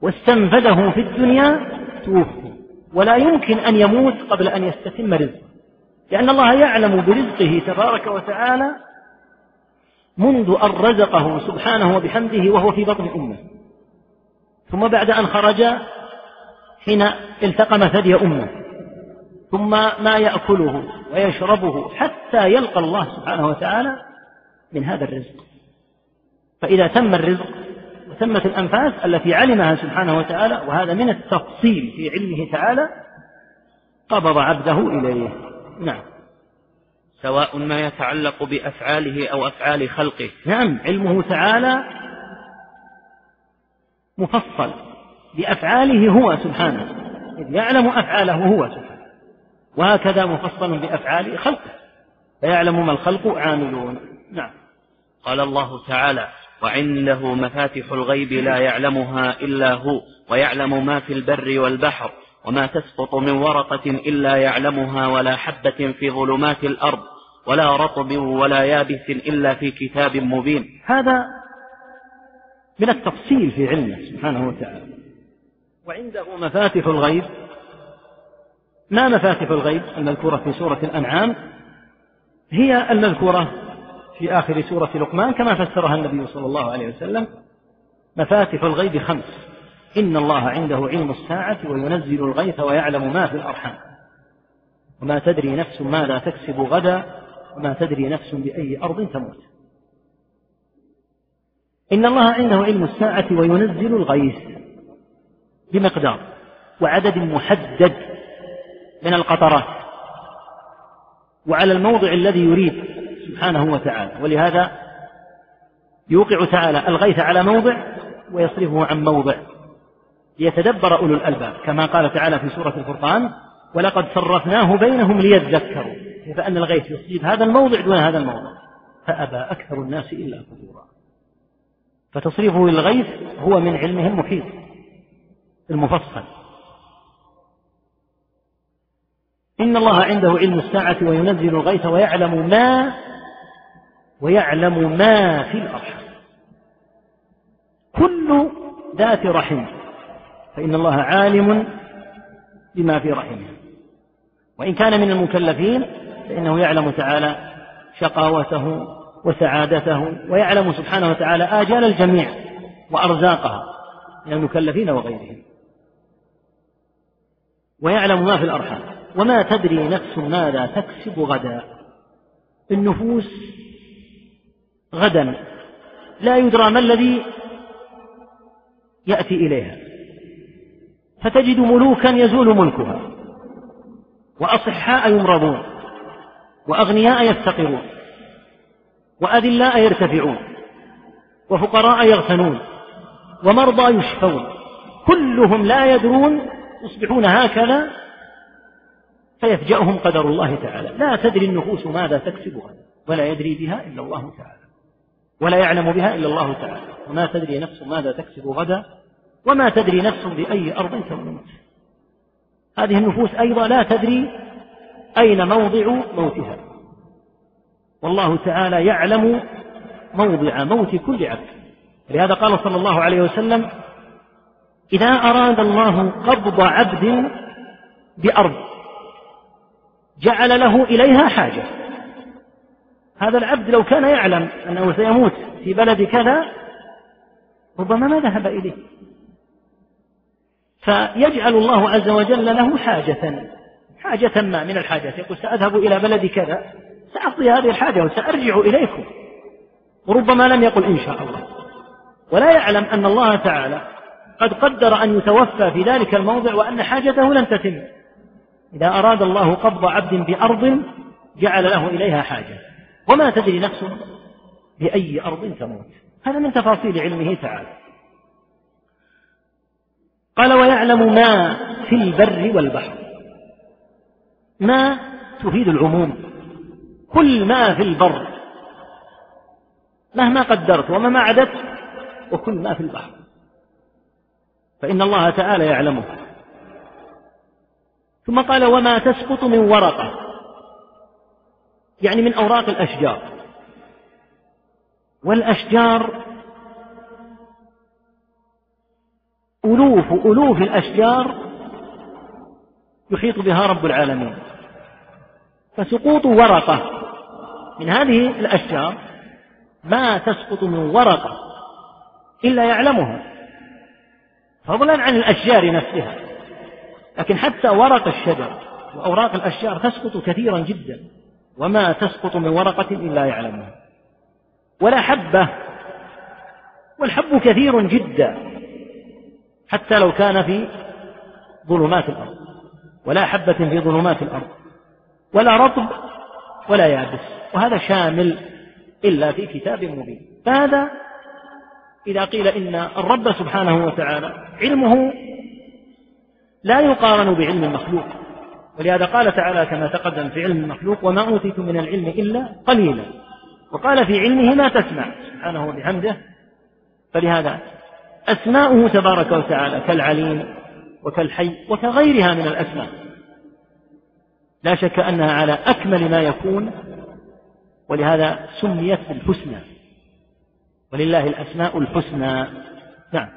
واستنفذه في الدنيا توفي. ولا يمكن أن يموت قبل أن يستتم رزقه. لأن الله يعلم برزقه تبارك وتعالى منذ أن رزقه سبحانه وبحمده وهو في بطن أمه. ثم بعد أن خرج حين التقم ثدي أمه. ثم ما يأكله ويشربه حتى يلقى الله سبحانه وتعالى من هذا الرزق. فإذا تم الرزق وتمت الأنفاس التي علمها سبحانه وتعالى وهذا من التفصيل في علمه تعالى قبض عبده إليه. نعم. سواء ما يتعلق بأفعاله أو أفعال خلقه. نعم علمه تعالى مفصل بأفعاله هو سبحانه. إذ يعلم أفعاله هو سبحانه. وهكذا مفصل بأفعال خلقه. فيعلم ما الخلق عاملون. نعم. قال الله تعالى وعنده مفاتح الغيب لا يعلمها إلا هو ويعلم ما في البر والبحر وما تسقط من ورقة إلا يعلمها ولا حبة في ظلمات الأرض ولا رطب ولا يابس إلا في كتاب مبين. هذا من التفصيل في علمه سبحانه وتعالى. وعنده مفاتح الغيب ما مفاتح الغيب المذكورة في سورة الأنعام هي المذكورة في آخر سورة لقمان كما فسرها النبي صلى الله عليه وسلم مفاتح الغيب خمس. إن الله عنده علم الساعة وينزل الغيث ويعلم ما في الأرحام. وما تدري نفس ماذا تكسب غدا وما تدري نفس بأي أرض تموت. إن الله عنده علم الساعة وينزل الغيث بمقدار وعدد محدد من القطرات. وعلى الموضع الذي يريد سبحانه وتعالى. ولهذا يوقع تعالى الغيث على موضع ويصرفه عن موضع. ليتدبر أولو الألباب. كما قال تعالى في سورة الفرقان ولقد صرفناه بينهم ليذكروا. كيف أن الغيث يصيب هذا الموضع دون هذا الموضع؟ فأبى أكثر الناس إلا كفورا فتصريفه للغيث هو من علمه المحيط المفصل. إن الله عنده علم الساعة وينزل الغيث ويعلم ما ويعلم ما في الأرحام. كل ذات رحم فإن الله عالم بما في رحمه. وإن كان من المكلفين فإنه يعلم تعالى شقاوته وسعادته ويعلم سبحانه وتعالى آجال الجميع وأرزاقها من المكلفين وغيرهم. ويعلم ما في الأرحام. وما تدري نفس ماذا تكسب غدا. النفوس غدا. لا يدرى ما الذي يأتي إليها. فتجد ملوكا يزول ملكها. وأصحاء يمرضون. وأغنياء يفتقرون. وأذلاء يرتفعون. وفقراء يغتنون. ومرضى يشفون. كلهم لا يدرون يصبحون هكذا فيفجأهم قدر الله تعالى. لا تدري النفوس ماذا تكسب غدا ولا يدري بها إلا الله تعالى ولا يعلم بها إلا الله تعالى. وما تدري نفس ماذا تكسب غدا وما تدري نفس بأي أرض تموت. هذه النفوس أيضا لا تدري أين موضع موتها. والله تعالى يعلم موضع موت كل عبد. لهذا قال صلى الله عليه وسلم إذا أراد الله قبض عبد بأرض جعل له إليها حاجة. هذا العبد لو كان يعلم أنه سيموت في بلد كذا ربما ما ذهب إليه. فيجعل الله عز وجل له حاجة حاجة ما من الحاجات. يقول سأذهب إلى بلد كذا سأقضي هذه الحاجة وسأرجع إليكم. وربما لم يقل إن شاء الله. ولا يعلم أن الله تعالى قد قدر أن يتوفى في ذلك الموضع وأن حاجته لن تتم. إذا أراد الله قبض عبد بأرض جعل له إليها حاجة. وما تدري نفس بأي أرض تموت. هذا من تفاصيل علمه تعالى. قال ويعلم ما في البر والبحر. ما تفيد العموم. كل ما في البر. مهما قدرت ومهما عددت وكل ما في البحر. فإن الله تعالى يعلمه. ثم قال وما تسقط من ورقة. يعني من أوراق الأشجار. والأشجار ألوف ألوف الأشجار يحيط بها رب العالمين. فسقوط ورقة من هذه الأشجار ما تسقط من ورقة إلا يعلمها فضلا عن الأشجار نفسها. لكن حتى ورق الشجر وأوراق الأشجار تسقط كثيرا جدا وما تسقط من ورقة إلا يعلمها. ولا حبة والحب كثير جدا حتى لو كان في ظلمات الأرض. ولا حبة في ظلمات الأرض ولا رطب ولا يابس. وهذا شامل إلا في كتاب مبين. فهذا إذا قيل إن الرب سبحانه وتعالى علمه لا يقارن بعلم المخلوق ولهذا قال تعالى كما تقدم في علم المخلوق وما أوتيتم من العلم إلا قليلا. وقال في علمه ما تسمع. سبحانه وبحمده. فلهذا أسماؤه تبارك وتعالى كالعليم وكالحي وكغيرها من الأسماء. لا شك أنها على أكمل ما يكون ولهذا سميت بالحسنى. ولله الأسماء الحسنى. نعم.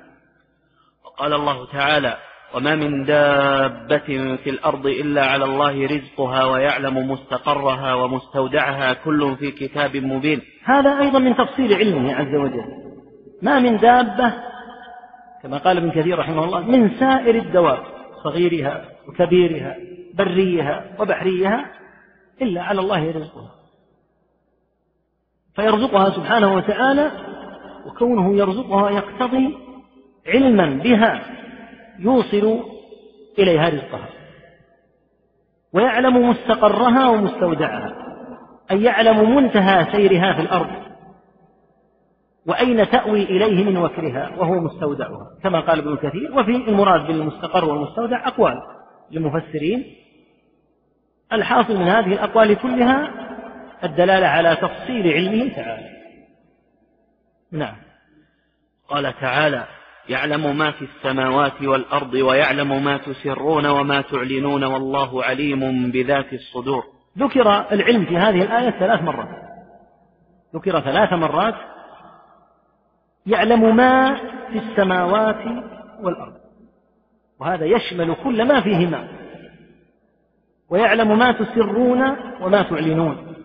وقال الله تعالى وما من دابة في الأرض إلا على الله رزقها ويعلم مستقرها ومستودعها كل في كتاب مبين. هذا أيضا من تفصيل علمه عز وجل. ما من دابة كما قال ابن كثير رحمه الله من سائر الدواب صغيرها وكبيرها بريها وبحريها إلا على الله رزقها. فيرزقها سبحانه وتعالى وكونه يرزقها يقتضي علما بها. يوصل إليها رزقها ويعلم مستقرها ومستودعها أي يعلم منتهى سيرها في الأرض وأين تأوي إليه من وكرها وهو مستودعها كما قال ابن كثير وفي المراد بالمستقر والمستودع أقوال للمفسرين. الحاصل من هذه الأقوال كلها الدلالة على تفصيل علمه تعالى. نعم. قال تعالى يعلم ما في السماوات والأرض ويعلم ما تسرون وما تعلنون والله عليم بذات الصدور. ذكر العلم في هذه الآية ثلاث مرات. ذكر ثلاث مرات. يعلم ما في السماوات والأرض. وهذا يشمل كل ما فيهما. ويعلم ما تسرون وما تعلنون.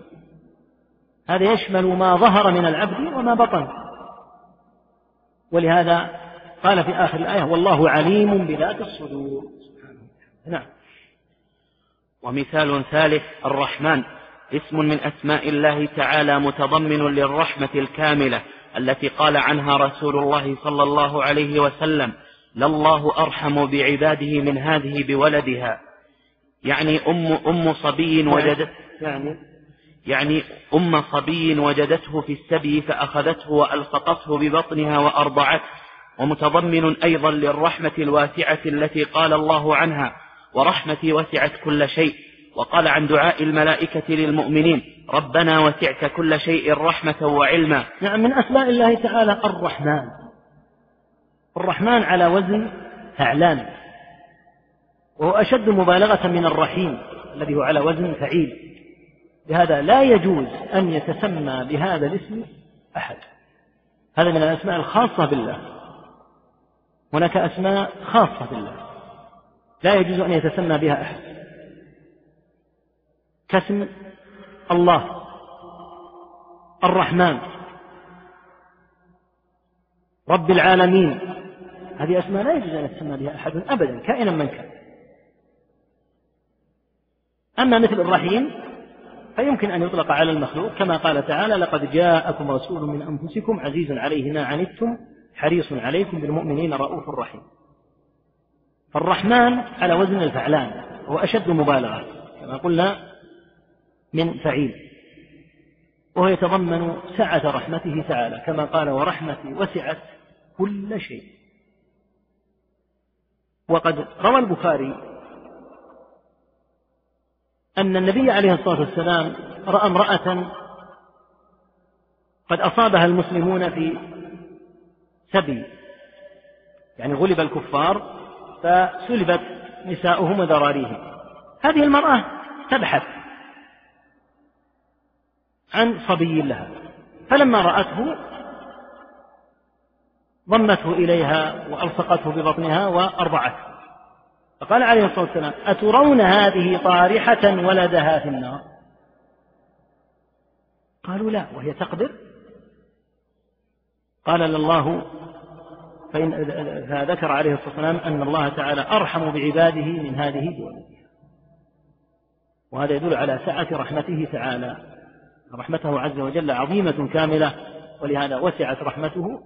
هذا يشمل ما ظهر من العبد وما بطن. ولهذا قال في آخر الآية والله عليم بذات الصدور. نعم. ومثال ثالث الرحمن. اسم من أسماء الله تعالى متضمن للرحمة الكاملة التي قال عنها رسول الله صلى الله عليه وسلم لله أرحم بعباده من هذه بولدها. يعني أم أم صبي وجدت يعني يعني أم صبي وجدته في السبي فأخذته وألصقته ببطنها وأرضعته. ومتضمن أيضا للرحمة الواسعة التي قال الله عنها ورحمتي وسعت كل شيء وقال عن دعاء الملائكة للمؤمنين ربنا وسعت كل شيء رحمة وعلما. نعم من أسماء الله تعالى الرحمن. الرحمن على وزن فعلان وهو أشد مبالغة من الرحيم الذي هو على وزن فعيل. لهذا لا يجوز أن يتسمى بهذا الاسم أحد. هذا من الأسماء الخاصة بالله. هناك أسماء خاصة بالله. لا يجوز أن يتسمى بها أحد. كاسم الله الرحمن رب العالمين. هذه أسماء لا يجوز أن يتسمى بها أحد أبدا كائنا من كان. أما مثل الرحيم فيمكن أن يطلق على المخلوق كما قال تعالى لقد جاءكم رسول من أنفسكم عزيز عليه ما عنتم حريص عليكم بالمؤمنين رؤوف رحيم. فالرحمن على وزن الفعلان هو أشد مبالغة كما قلنا من فعيل. وهو يتضمن سعة رحمته تعالى كما قال ورحمتي وسعت كل شيء وقد روى البخاري أن النبي عليه الصلاة والسلام رأى امرأة قد أصابها المسلمون في سبي. يعني غلب الكفار فسلبت نساؤهم وذراريهم. هذه المرأة تبحث عن صبي لها. فلما رأته ضمته إليها وألصقته ببطنها وأرضعته. فقال عليه الصلاة والسلام أترون هذه طارحة ولدها في النار؟ قالوا لا وهي تقدر قال الله فإن فذكر عليه الصلاة والسلام أن الله تعالى أرحم بعباده من هذه بولدها وهذا يدل على سعة رحمته تعالى. رحمته عز وجل عظيمة كاملة ولهذا وسعت رحمته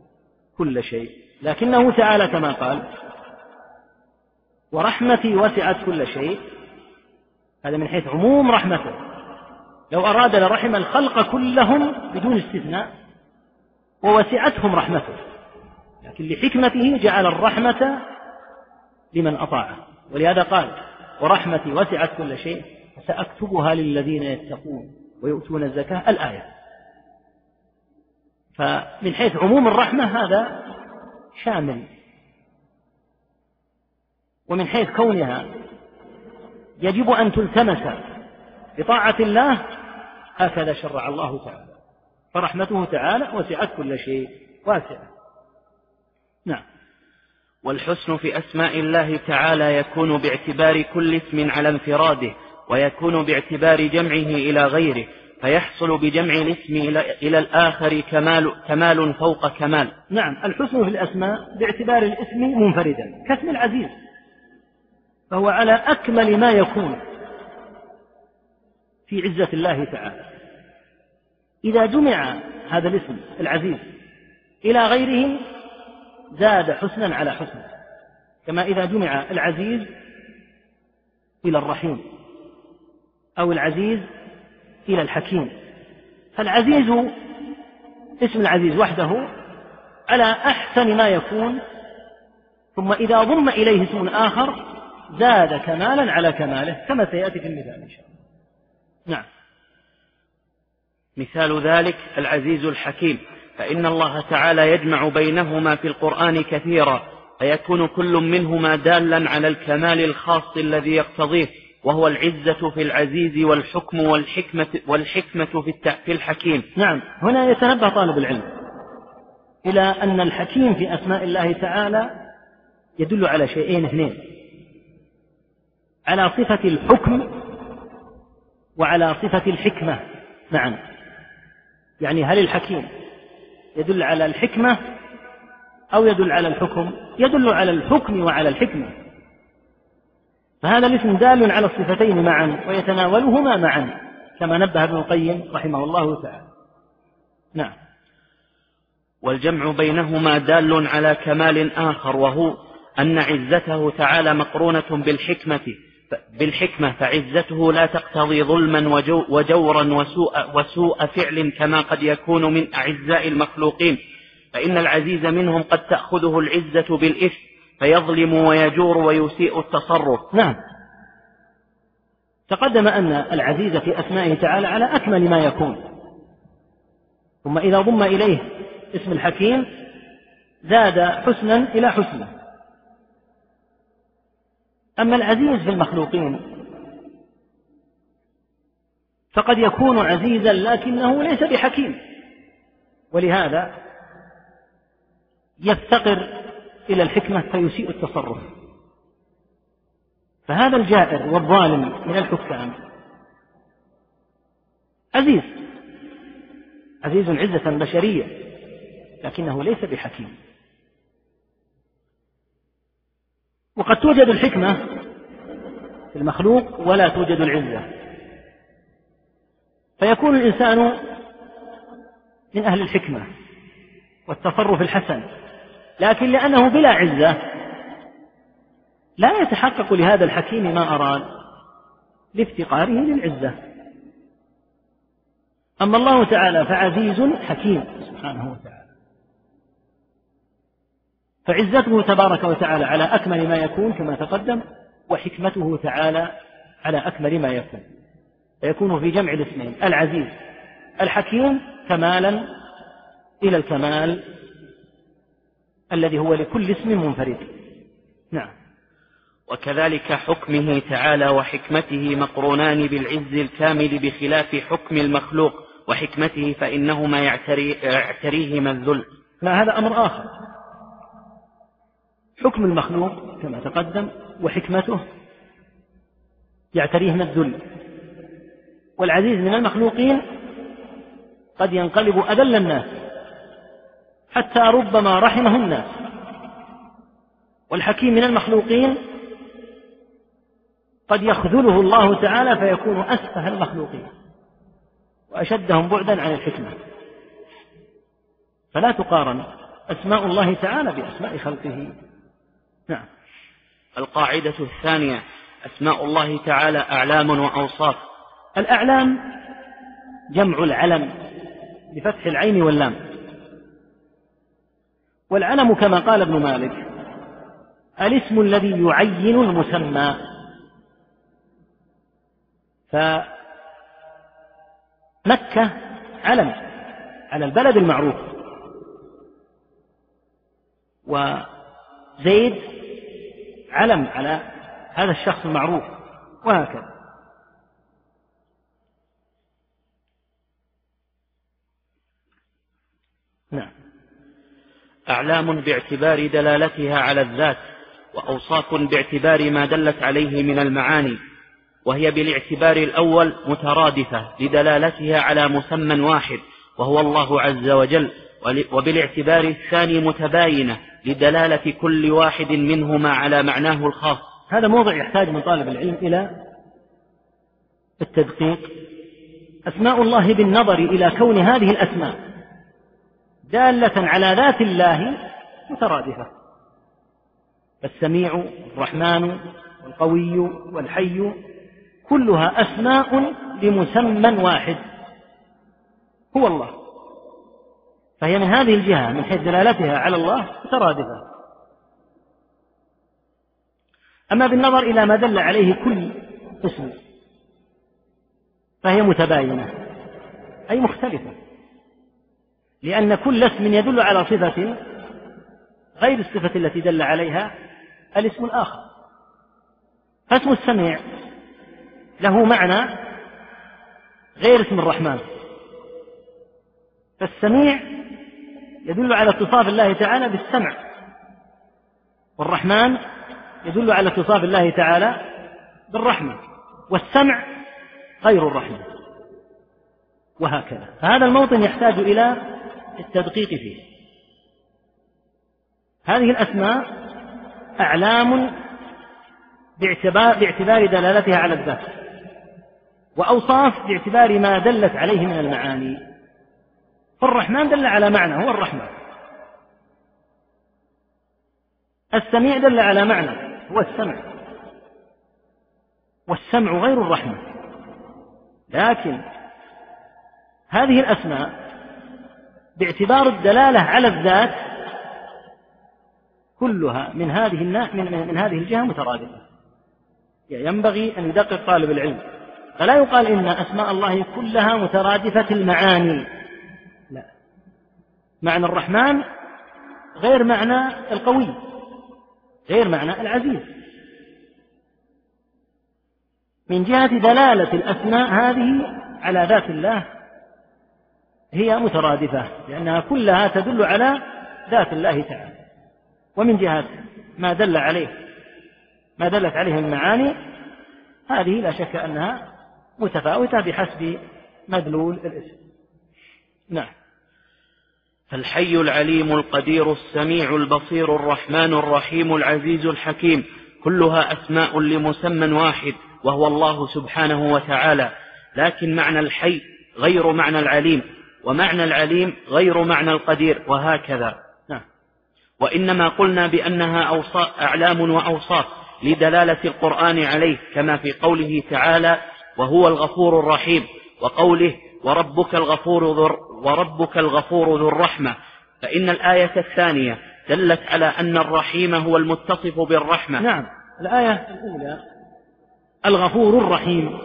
كل شيء. لكنه تعالى كما قال ورحمتي وسعت كل شيء. هذا من حيث عموم رحمته. لو أراد لرحم الخلق كلهم بدون استثناء ووسعتهم رحمته. لكن لحكمته جعل الرحمة لمن أطاعه. ولهذا قال ورحمتي وسعت كل شيء فسأكتبها للذين يتقون ويؤتون الزكاة. الآية. فمن حيث عموم الرحمة هذا شامل. ومن حيث كونها يجب أن تلتمس بطاعة الله هكذا شرع الله تعالى. فرحمته تعالى وسعت كل شيء واسعة. نعم. والحسن في أسماء الله تعالى يكون باعتبار كل اسم على انفراده ويكون باعتبار جمعه إلى غيره فيحصل بجمع الاسم إلى, إلى الآخر كمال, كمال فوق كمال. نعم. الحسن في الأسماء باعتبار الاسم منفردا كاسم العزيز. فهو على أكمل ما يكون في عزة الله تعالى. إذا جمع هذا الاسم العزيز إلى غيره زاد حسنا على حسن كما إذا جمع العزيز إلى الرحيم أو العزيز إلى الحكيم. فالعزيز اسم العزيز وحده على أحسن ما يكون ثم إذا ضم إليه اسم آخر زاد كمالا على كماله كما سيأتي في المثال إن شاء الله. نعم. مثال ذلك العزيز الحكيم. فإن الله تعالى يجمع بينهما في القرآن كثيرا فيكون كل منهما دالا على الكمال الخاص الذي يقتضيه وهو العزة في العزيز والحكم والحكمة, والحكمة في, الحكيم. نعم هنا يتنبه طالب العلم إلى أن الحكيم في أسماء الله تعالى يدل على شيئين اثنين. على صفة الحكم وعلى صفة الحكمة معا يعني هل الحكيم يدل على الحكمة أو يدل على الحكم؟ يدل على الحكم وعلى الحكمة. فهذا الاسم دال على الصفتين معا ويتناولهما معا كما نبه ابن القيم رحمه الله تعالى. نعم. والجمع بينهما دال على كمال آخر وهو أن عزته تعالى مقرونة بالحكمة. بالحكمة فعزته لا تقتضي ظلما وجو وجورا وسوء, وسوء فعل كما قد يكون من أعزاء المخلوقين. فإن العزيز منهم قد تأخذه العزة بالإثم فيظلم ويجور ويسيء التصرف. نعم. تقدم أن العزيز في أسمائه تعالى على أكمل ما يكون. ثم إذا ضم إليه اسم الحكيم زاد حسنا إلى حسنه أما العزيز في المخلوقين فقد يكون عزيزا لكنه ليس بحكيم. ولهذا يفتقر إلى الحكمة فيسيء التصرف. فهذا الجائر والظالم من الحكام عزيز عزيز عزة بشرية لكنه ليس بحكيم. وقد توجد الحكمة في المخلوق ولا توجد العزة. فيكون الإنسان من أهل الحكمة والتصرف الحسن لكن لأنه بلا عزة لا يتحقق لهذا الحكيم ما أراد لافتقاره للعزة. أما الله تعالى فعزيز حكيم سبحانه وتعالى. فعزته تبارك وتعالى على أكمل ما يكون كما تقدم وحكمته تعالى على أكمل ما يكون. فيكون في جمع الاسمين العزيز الحكيم كمالا إلى الكمال الذي هو لكل اسم منفرد. نعم. وكذلك حكمه تعالى وحكمته مقرونان بالعز الكامل بخلاف حكم المخلوق وحكمته فإنهما يعتري يعتريهما الذل. لا هذا أمر آخر. حكم المخلوق كما تقدم وحكمته يعتريه من الذل. والعزيز من المخلوقين قد ينقلب أذل الناس حتى ربما رحمه الناس. والحكيم من المخلوقين قد يخذله الله تعالى فيكون أسفه المخلوقين وأشدهم بعدا عن الحكمة. فلا تقارن أسماء الله تعالى بأسماء خلقه. نعم. القاعدة الثانية أسماء الله تعالى أعلام وأوصاف. الأعلام جمع العلم بفتح العين واللام. والعلم كما قال ابن مالك الاسم الذي يعين المسمى. فمكة علم على البلد المعروف. وزيد علم على هذا الشخص المعروف وهكذا. نعم. أعلام باعتبار دلالتها على الذات وأوصاف باعتبار ما دلت عليه من المعاني وهي بالاعتبار الأول مترادفة لدلالتها على مسمى واحد وهو الله عز وجل. وبالاعتبار الثاني متباينة لدلالة كل واحد منهما على معناه الخاص. هذا موضع يحتاج من طالب العلم إلى التدقيق. أسماء الله بالنظر إلى كون هذه الأسماء دالة على ذات الله مترادفة. السميع الرحمن والقوي والحي كلها أسماء لمسمى واحد. هو الله. فهي من هذه الجهة من حيث دلالتها على الله مترادفة. أما بالنظر إلى ما دل عليه كل اسم فهي متباينة أي مختلفة. لأن كل اسم يدل على صفة غير الصفة التي دل عليها الاسم الآخر. فاسم السميع له معنى غير اسم الرحمن. فالسميع يدل على اتصاف الله تعالى بالسمع. والرحمن يدل على اتصاف الله تعالى بالرحمة. والسمع غير الرحمة. وهكذا. فهذا الموطن يحتاج إلى التدقيق فيه. هذه الأسماء أعلام باعتبار, باعتبار دلالتها على الذات. وأوصاف باعتبار ما دلت عليه من المعاني. فالرحمن دل على معنى هو الرحمن السميع دل على معنى هو السمع. والسمع غير الرحمة. لكن هذه الأسماء باعتبار الدلالة على الذات كلها من هذه من, من هذه الجهة مترادفة. ينبغي أن يدقق طالب العلم. فلا يقال إن أسماء الله كلها مترادفة المعاني. معنى الرحمن غير معنى القوي غير معنى العزيز. من جهة دلالة الأسماء هذه على ذات الله هي مترادفة لأنها كلها تدل على ذات الله تعالى. ومن جهة ما دل عليه ما دلت عليه المعاني هذه لا شك أنها متفاوتة بحسب مدلول الاسم. نعم. فالحي العليم القدير السميع البصير الرحمن الرحيم العزيز الحكيم كلها أسماء لمسمى واحد وهو الله سبحانه وتعالى لكن معنى الحي غير معنى العليم ومعنى العليم غير معنى القدير وهكذا نعم. وإنما قلنا بأنها أعلام وأوصاف لدلالة القرآن عليه كما في قوله تعالى وهو الغفور الرحيم وقوله وربك الغفور وربك الغفور ذو الرحمة. فإن الآية الثانية دلت على أن الرحيم هو المتصف بالرحمة. نعم. الآية الأولى الغفور الرحيم.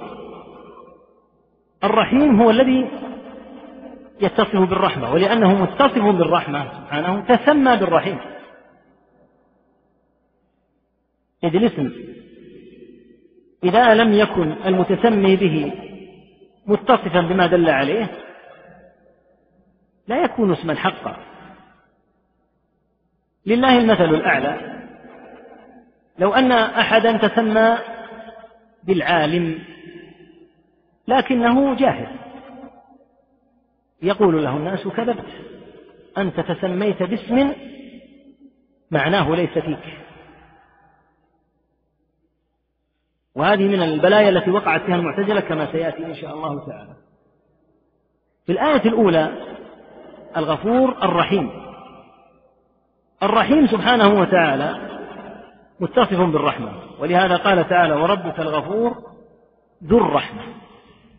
الرحيم هو الذي يتصف بالرحمة ولأنه متصف بالرحمة سبحانه تسمى بالرحيم. إذ الاسم إذا لم يكن المتسمي به متصفا بما دل عليه لا يكون اسما حقا لله المثل الأعلى. لو أن أحدا تسمى بالعالم لكنه جاهل. يقول له الناس كذبت. أنت تسميت باسم معناه ليس فيك. وهذه من البلايا التي وقعت فيها المعتزلة كما سيأتي إن شاء الله تعالى. في الآية الأولى الغفور الرحيم. الرحيم سبحانه وتعالى متصف بالرحمة ولهذا قال تعالى وربك الغفور ذو الرحمة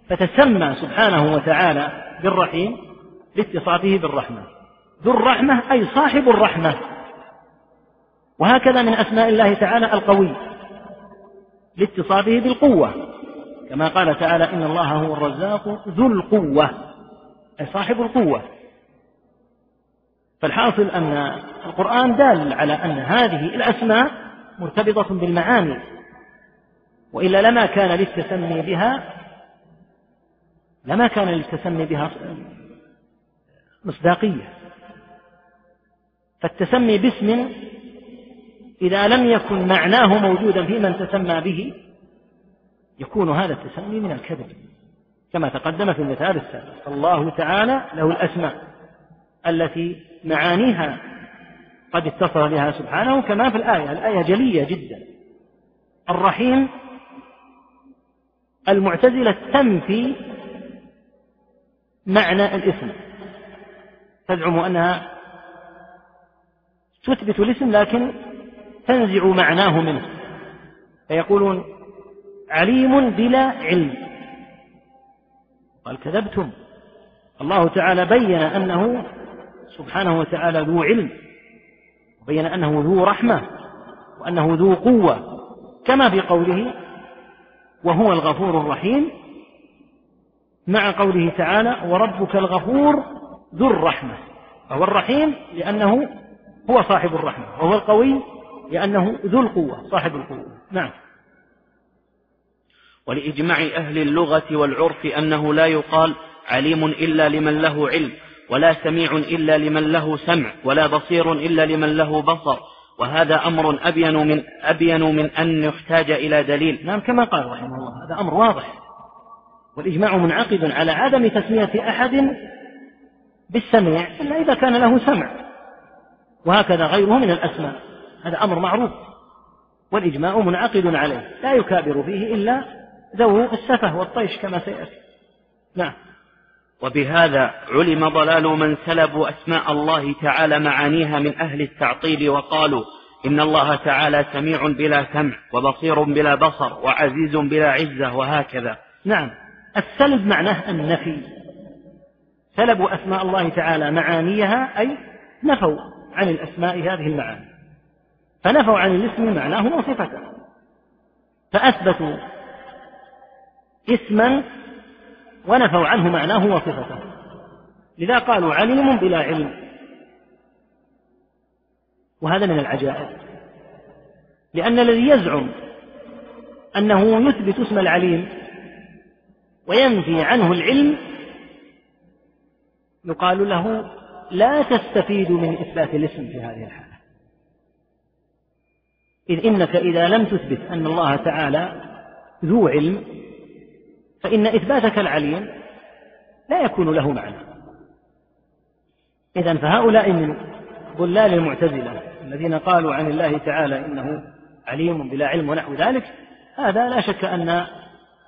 فتسمى سبحانه وتعالى بالرحيم لاتصافه بالرحمة. ذو الرحمة أي صاحب الرحمة. وهكذا من أسماء الله تعالى القوي لاتصافه بالقوة. كما قال تعالى إن الله هو الرزاق ذو القوة أي صاحب القوة. فالحاصل أن القرآن دال على أن هذه الأسماء مرتبطة بالمعاني وإلا لما كان للتسمي بها لما كان للتسمي بها مصداقية. فالتسمي باسم إذا لم يكن معناه موجودا في من تسمى به يكون هذا التسمي من الكذب كما تقدم في المثال السابق. الله تعالى له الأسماء. التي معانيها قد اتصف بها سبحانه كما في الآية. الآية جلية جدا. الرحيم المعتزلة تنفي معنى الاسم. تزعم أنها تثبت الاسم لكن تنزع معناه منه. فيقولون عليم بلا علم. قال كذبتم. الله تعالى بين أنه سبحانه وتعالى ذو علم وبين أنه ذو رحمة وأنه ذو قوة كما في قوله وهو الغفور الرحيم مع قوله تعالى وربك الغفور ذو الرحمة. فهو الرحيم لأنه هو صاحب الرحمة وهو القوي لأنه ذو القوة صاحب القوة. نعم. ولإجماع أهل اللغة والعرف أنه لا يقال عليم إلا لمن له علم. ولا سميع إلا لمن له سمع ولا بصير إلا لمن له بصر. وهذا أمر أبين من أبين من أن يحتاج إلى دليل. نعم كما قال رحمه الله هذا أمر واضح. والإجماع منعقد على عدم تسمية أحد بالسميع إلا إذا كان له سمع. وهكذا غيره من الأسماء. هذا أمر معروف. والإجماع منعقد عليه. لا يكابر فيه إلا ذو السفه والطيش كما سيأتي. نعم. وبهذا علم ضلال من سلبوا أسماء الله تعالى معانيها من أهل التعطيل وقالوا إن الله تعالى سميع بلا سمع وبصير بلا بصر وعزيز بلا عزة وهكذا. نعم السلب معناه النفي. سلبوا أسماء الله تعالى معانيها أي نفوا عن الأسماء هذه المعاني. فنفوا عن الاسم معناه وصفته. فأثبتوا اسما ونفوا عنه معناه وصفته. لذا قالوا عليم بلا علم. وهذا من العجائب. لأن الذي يزعم أنه يثبت اسم العليم وينفي عنه العلم يقال له لا تستفيد من إثبات الاسم في هذه الحالة. إذ إنك إذا لم تثبت أن الله تعالى ذو علم فإن إثباتك العليم لا يكون له معنى. إذا فهؤلاء من ضلال المعتزلة الذين قالوا عن الله تعالى إنه عليم بلا علم ونحو ذلك هذا لا شك أن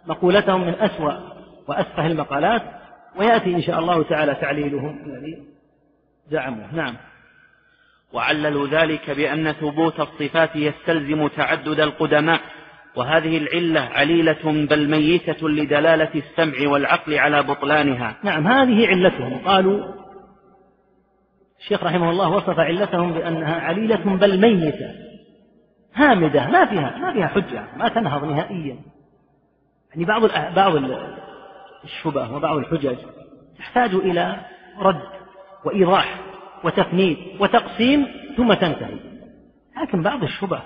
مقولتهم من أسوأ وأسفه المقالات ويأتي إن شاء الله تعالى تعليلهم الذي زعموه. نعم. وعللوا ذلك بأن ثبوت الصفات يستلزم تعدد القدماء. وهذه العلة عليلة بل ميتة لدلالة السمع والعقل على بطلانها. نعم هذه علتهم. قالوا الشيخ رحمه الله وصف علتهم بأنها عليلة بل ميتة. هامدة ما فيها ما فيها حجة ما تنهض نهائيا. يعني بعض بعض الشبه وبعض الحجج تحتاج إلى رد وإيضاح وتفنيد وتقسيم ثم تنتهي. لكن بعض الشبه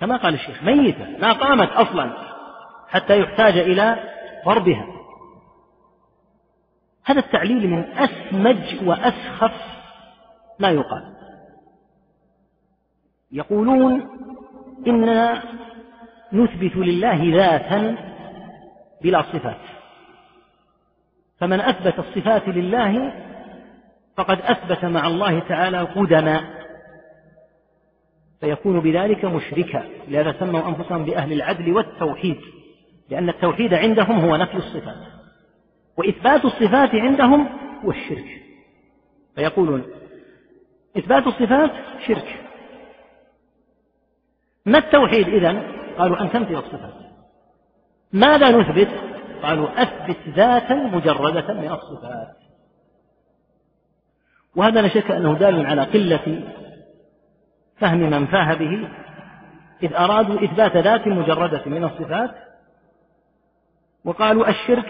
كما قال الشيخ ميتة ما قامت أصلا حتى يحتاج إلى ضربها. هذا التعليل من أسمج وأسخف ما يقال. يقولون إننا نثبت لله ذاتا بلا صفات. فمن أثبت الصفات لله فقد أثبت مع الله تعالى قدما فيكون بذلك مشركا لهذا سموا أنفسهم بأهل العدل والتوحيد لأن التوحيد عندهم هو نفي الصفات وإثبات الصفات عندهم هو الشرك. فيقولون إثبات الصفات شرك. ما التوحيد إذن؟ قالوا أن تنفي الصفات. ماذا نثبت؟ قالوا أثبت ذاتا مجردة من الصفات. وهذا لا شك أنه دال على قلة فهم من فاه به إذ أرادوا إثبات ذات مجردة من الصفات وقالوا الشرك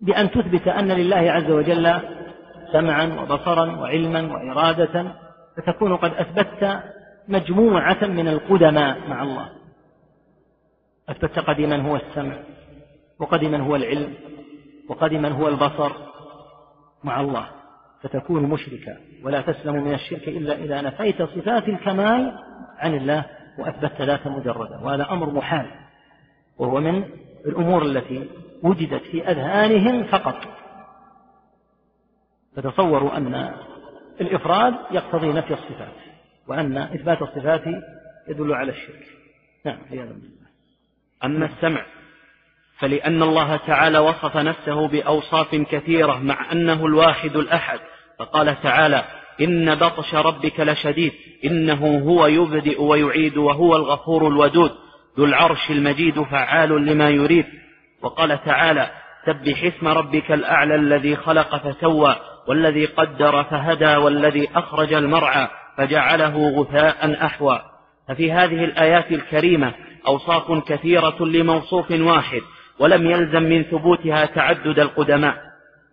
بأن تثبت أن لله عز وجل سمعا وبصرا وعلما وإرادة فتكون قد أثبتت مجموعة من القدماء مع الله. أثبت قديما هو السمع وقديما هو العلم وقديما هو البصر مع الله. فتكون مشركا ولا تسلم من الشرك إلا إذا نفيت صفات الكمال عن الله وأثبتت ذات مجردة. وهذا أمر محال. وهو من الأمور التي وجدت في أذهانهم فقط. فتصوروا أن الإفراد يقتضي نفي الصفات وأن إثبات الصفات يدل على الشرك. نعم عياذا بالله. أما السمع فلأن الله تعالى وصف نفسه بأوصاف كثيرة مع أنه الواحد الأحد. فقال تعالى إن بطش ربك لشديد إنه هو يبدئ ويعيد وهو الغفور الودود. ذو العرش المجيد فعال لما يريد. وقال تعالى سبح اسم ربك الأعلى الذي خلق فسوى والذي قدر فهدى والذي أخرج المرعى فجعله غثاء أحوى. ففي هذه الآيات الكريمة أوصاف كثيرة لموصوف واحد. ولم يلزم من ثبوتها تعدد القدماء.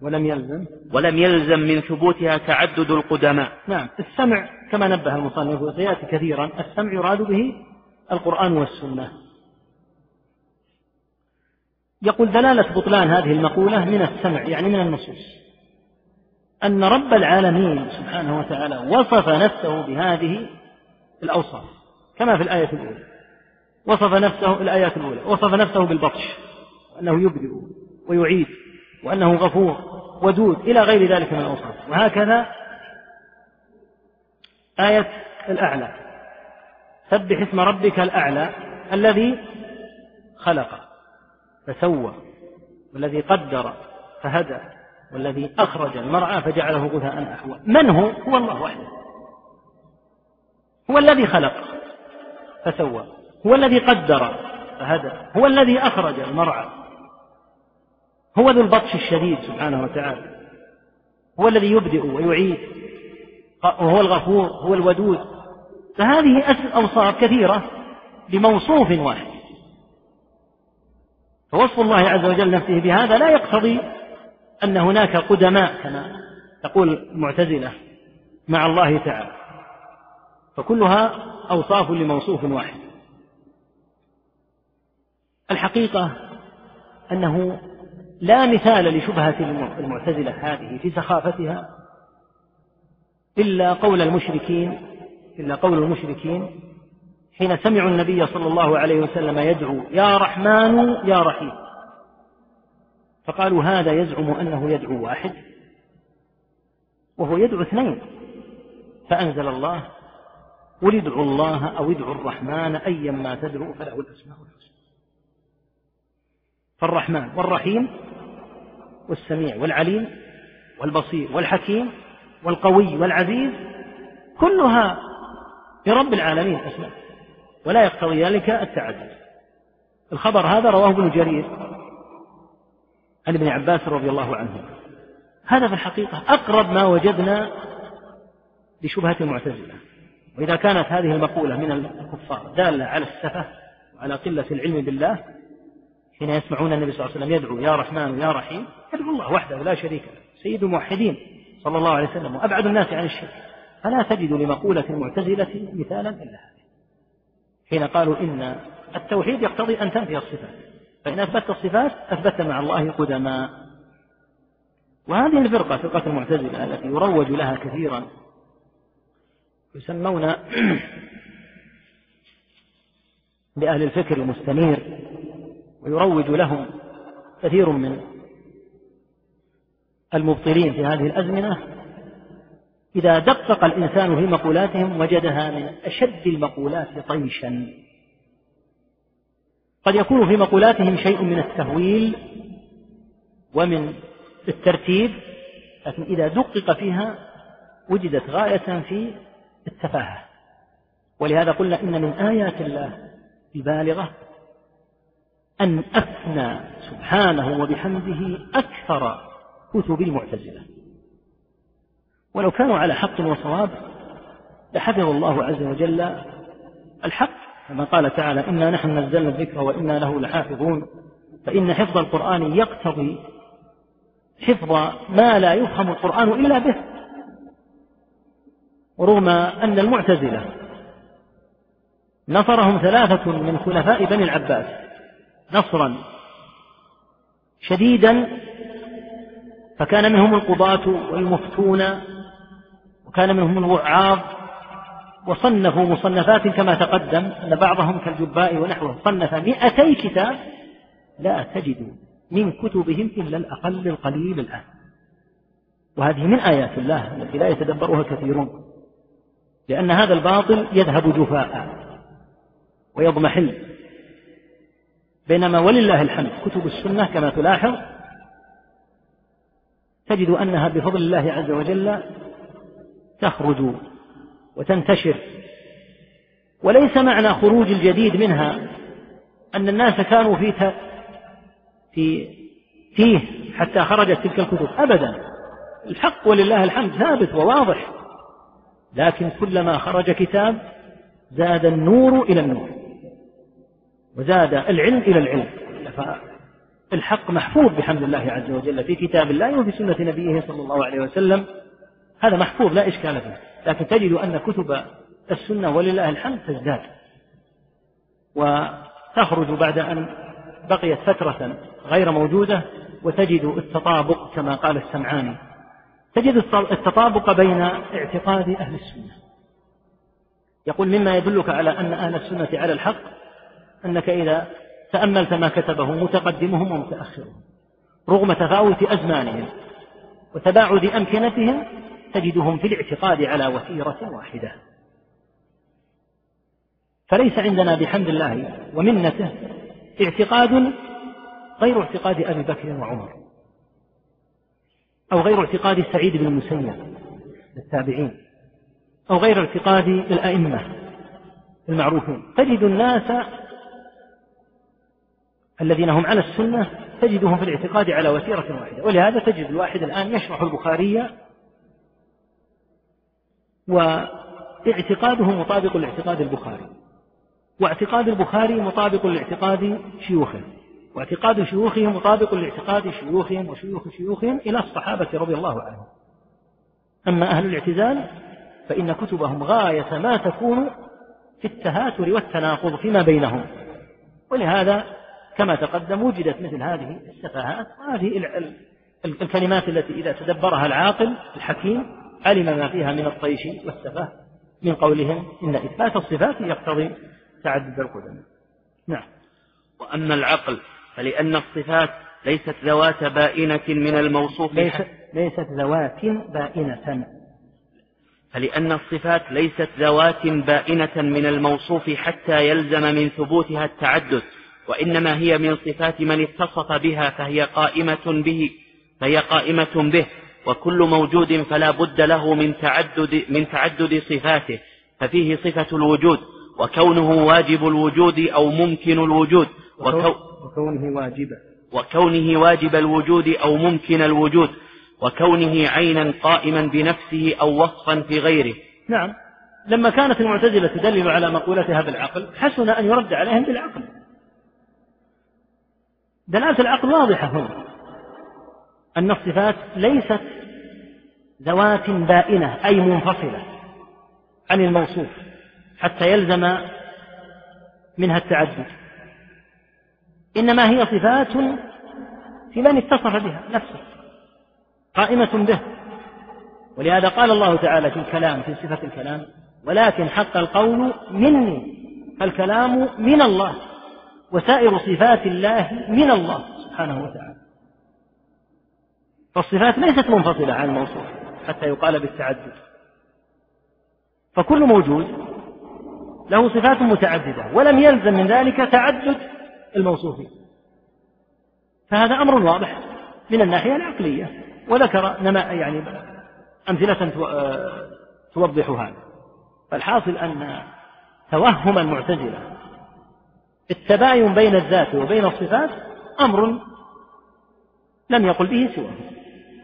ولم يلزم؟ ولم يلزم من ثبوتها تعدد القدماء. نعم السمع كما نبه المصنف وسيأتي كثيرا السمع يراد به القرآن والسنة. يقول دلالة بطلان هذه المقولة من السمع يعني من النصوص. أن رب العالمين سبحانه وتعالى وصف نفسه بهذه الأوصاف كما في الآية الأولى. وصف نفسه الآيات الأولى وصف نفسه بالبطش. وأنه يبدئ ويعيد وأنه غفور ودود إلى غير ذلك من الأوصاف. وهكذا آية الأعلى. سبح اسم ربك الأعلى الذي خلق فسوى والذي قدر فهدى والذي أخرج المرعى فجعله غثاء أحوى. من هو؟ هو الله وحده. هو الذي خلق فسوى. هو الذي قدر فهدى. هو الذي أخرج المرعى هو ذو البطش الشديد سبحانه وتعالى. هو الذي يبدئ ويعيد. وهو الغفور هو الودود. فهذه أوصاف كثيرة لموصوف واحد. فوصف الله عز وجل نفسه بهذا لا يقتضي أن هناك قدماء كما تقول المعتزلة مع الله تعالى. فكلها أوصاف لموصوف واحد. الحقيقة أنه لا مثال لشبهة المعتزلة هذه في سخافتها إلا قول المشركين إلا قول المشركين حين سمعوا النبي صلى الله عليه وسلم يدعو يا رحمن يا رحيم. فقالوا هذا يزعم أنه يدعو واحد وهو يدعو اثنين. فأنزل الله قل ادعوا الله أو ادعوا الرحمن أيا ما تدعوا فله الأسماء الحسنى. فالرحمن والرحيم والسميع والعليم والبصير والحكيم والقوي والعزيز كلها لرب العالمين أسماء ولا يقتضي ذلك التعدد. الخبر هذا رواه ابن جرير عن ابن عباس رضي الله عنه. هذا في الحقيقة أقرب ما وجدنا لشبهة المعتزلة. وإذا كانت هذه المقولة من الكفار دالة على السفة وعلى قلة العلم بالله حين يسمعون النبي صلى الله عليه وسلم يدعو يا رحمن يا رحيم. يدعو الله وحده لا شريك له. سيد الموحدين صلى الله عليه وسلم وأبعد الناس عن الشرك. فلا تجد لمقولة المعتزلة مثالا إلا هذا حين قالوا إن التوحيد يقتضي أن تنفي الصفات. فإن أثبتت الصفات أثبت مع الله قدما وهذه الفرقة فرقة المعتزلة التي يروج لها كثيرا. يسمون بأهل الفكر المستنير ويروج لهم كثير من المبطلين في هذه الأزمنة. إذا دقق الإنسان في مقولاتهم وجدها من أشد المقولات طيشا. قد يكون في مقولاتهم شيء من التهويل ومن الترتيب لكن إذا دقق فيها وجدت غاية في التفاهة. ولهذا قلنا إن من آيات الله البالغة أن أثنى سبحانه وبحمده أكثر كتب المعتزلة. ولو كانوا على حق وصواب لحفظ الله عز وجل الحق. كما قال تعالى إنا نحن نزلنا الذكر وإنا له لحافظون. فإن حفظ القرآن يقتضي حفظ ما لا يفهم القرآن إلا به ورغم أن المعتزلة نصرهم ثلاثة من خلفاء بني العباس. نصرا. شديدا فكان منهم القضاة والمفتون وكان منهم الوعاظ وصنفوا مصنفات كما تقدم أن بعضهم كالجباء ونحوه. صنف مئتي كتاب لا تجد من كتبهم إلا الأقل القليل الآن. وهذه من آيات الله التي لا يتدبرها كثيرون لأن هذا الباطل يذهب جفاء ويضمحل. بينما ولله الحمد كتب السنة كما تلاحظ تجد أنها بفضل الله عز وجل تخرج وتنتشر. وليس معنى خروج الجديد منها أن الناس كانوا في في فيه حتى خرجت تلك الكتب أبدا. الحق ولله الحمد ثابت وواضح لكن كلما خرج كتاب زاد النور إلى النور. وزاد العلم إلى العلم. فالحق محفوظ بحمد الله عز وجل في كتاب الله وفي سنة نبيه صلى الله عليه وسلم. هذا محفوظ لا إشكال فيه. لكن تجد أن كتب السنة ولله الحمد تزداد. وتخرج بعد أن بقيت فترة غير موجودة وتجد التطابق كما قال السمعاني. تجد التطابق بين اعتقاد أهل السنة. يقول مما يدلك على أن أهل السنة على الحق أنك إذا تأملت ما كتبه متقدمهم ومتأخرهم رغم تفاوت أزمانهم وتباعد أمكنتهم تجدهم في الاعتقاد على وتيرة واحدة. فليس عندنا بحمد الله ومنته اعتقاد غير اعتقاد أبي بكر وعمر أو غير اعتقاد سعيد بن المسيب التابعين أو غير اعتقاد الأئمة المعروفين. تجد الناس الذين هم على السنة تجدهم في الاعتقاد على وتيرة واحدة ولهذا تجد الواحد الآن يشرح البخاري واعتقاده مطابق لاعتقاد البخاري. واعتقاد البخاري مطابق لاعتقاد شيوخه. واعتقاد شيوخه مطابق لاعتقاد شيوخهم وشيوخ شيوخهم إلى الصحابة رضي الله عنهم. أما أهل الاعتزال فإن كتبهم غاية ما تكون في التهاتر والتناقض فيما بينهم. ولهذا كما تقدم وجدت مثل هذه السفاهات. وهذه الكلمات التي إذا تدبرها العاقل الحكيم علم ما فيها من الطيش والسفاه من قولهم إن إثبات الصفات يقتضي تعدد القدم. نعم. وأما العقل فلأن الصفات ليست ذوات بائنة من الموصوف ليست, ليست ذوات بائنة. فلأن الصفات ليست ذوات بائنة من الموصوف حتى يلزم من ثبوتها التعدد. وإنما هي من صفات من اتصف بها فهي قائمة به فهي قائمة به وكل موجود فلا بد له من تعدد من تعدد صفاته ففيه صفة الوجود وكونه واجب الوجود أو ممكن الوجود وكو وكونه واجبا. وكونه واجب الوجود أو ممكن الوجود وكونه عينا قائما بنفسه أو وصفا في غيره. نعم. لما كانت المعتزلة تدلل على مقولتها بالعقل حسن أن يرد عليهم بالعقل. دلالة العقل واضحة هنا. أن الصفات ليست ذوات بائنة أي منفصلة عن الموصوف حتى يلزم منها التعدد. إنما هي صفات في من اتصف بها نفسه قائمة به. ولهذا قال الله تعالى في الكلام في صفة الكلام ولكن حق القول مني فالكلام من الله. وسائر صفات الله من الله سبحانه وتعالى. فالصفات ليست منفصلة عن الموصوف حتى يقال بالتعدد. فكل موجود له صفات متعددة ولم يلزم من ذلك تعدد الموصوفين. فهذا أمر واضح من الناحية العقلية وذكر نما يعني أمثلة توضح هذا فالحاصل أن توهم المعتزلة التباين بين الذات وبين الصفات أمر لم يقل به سواه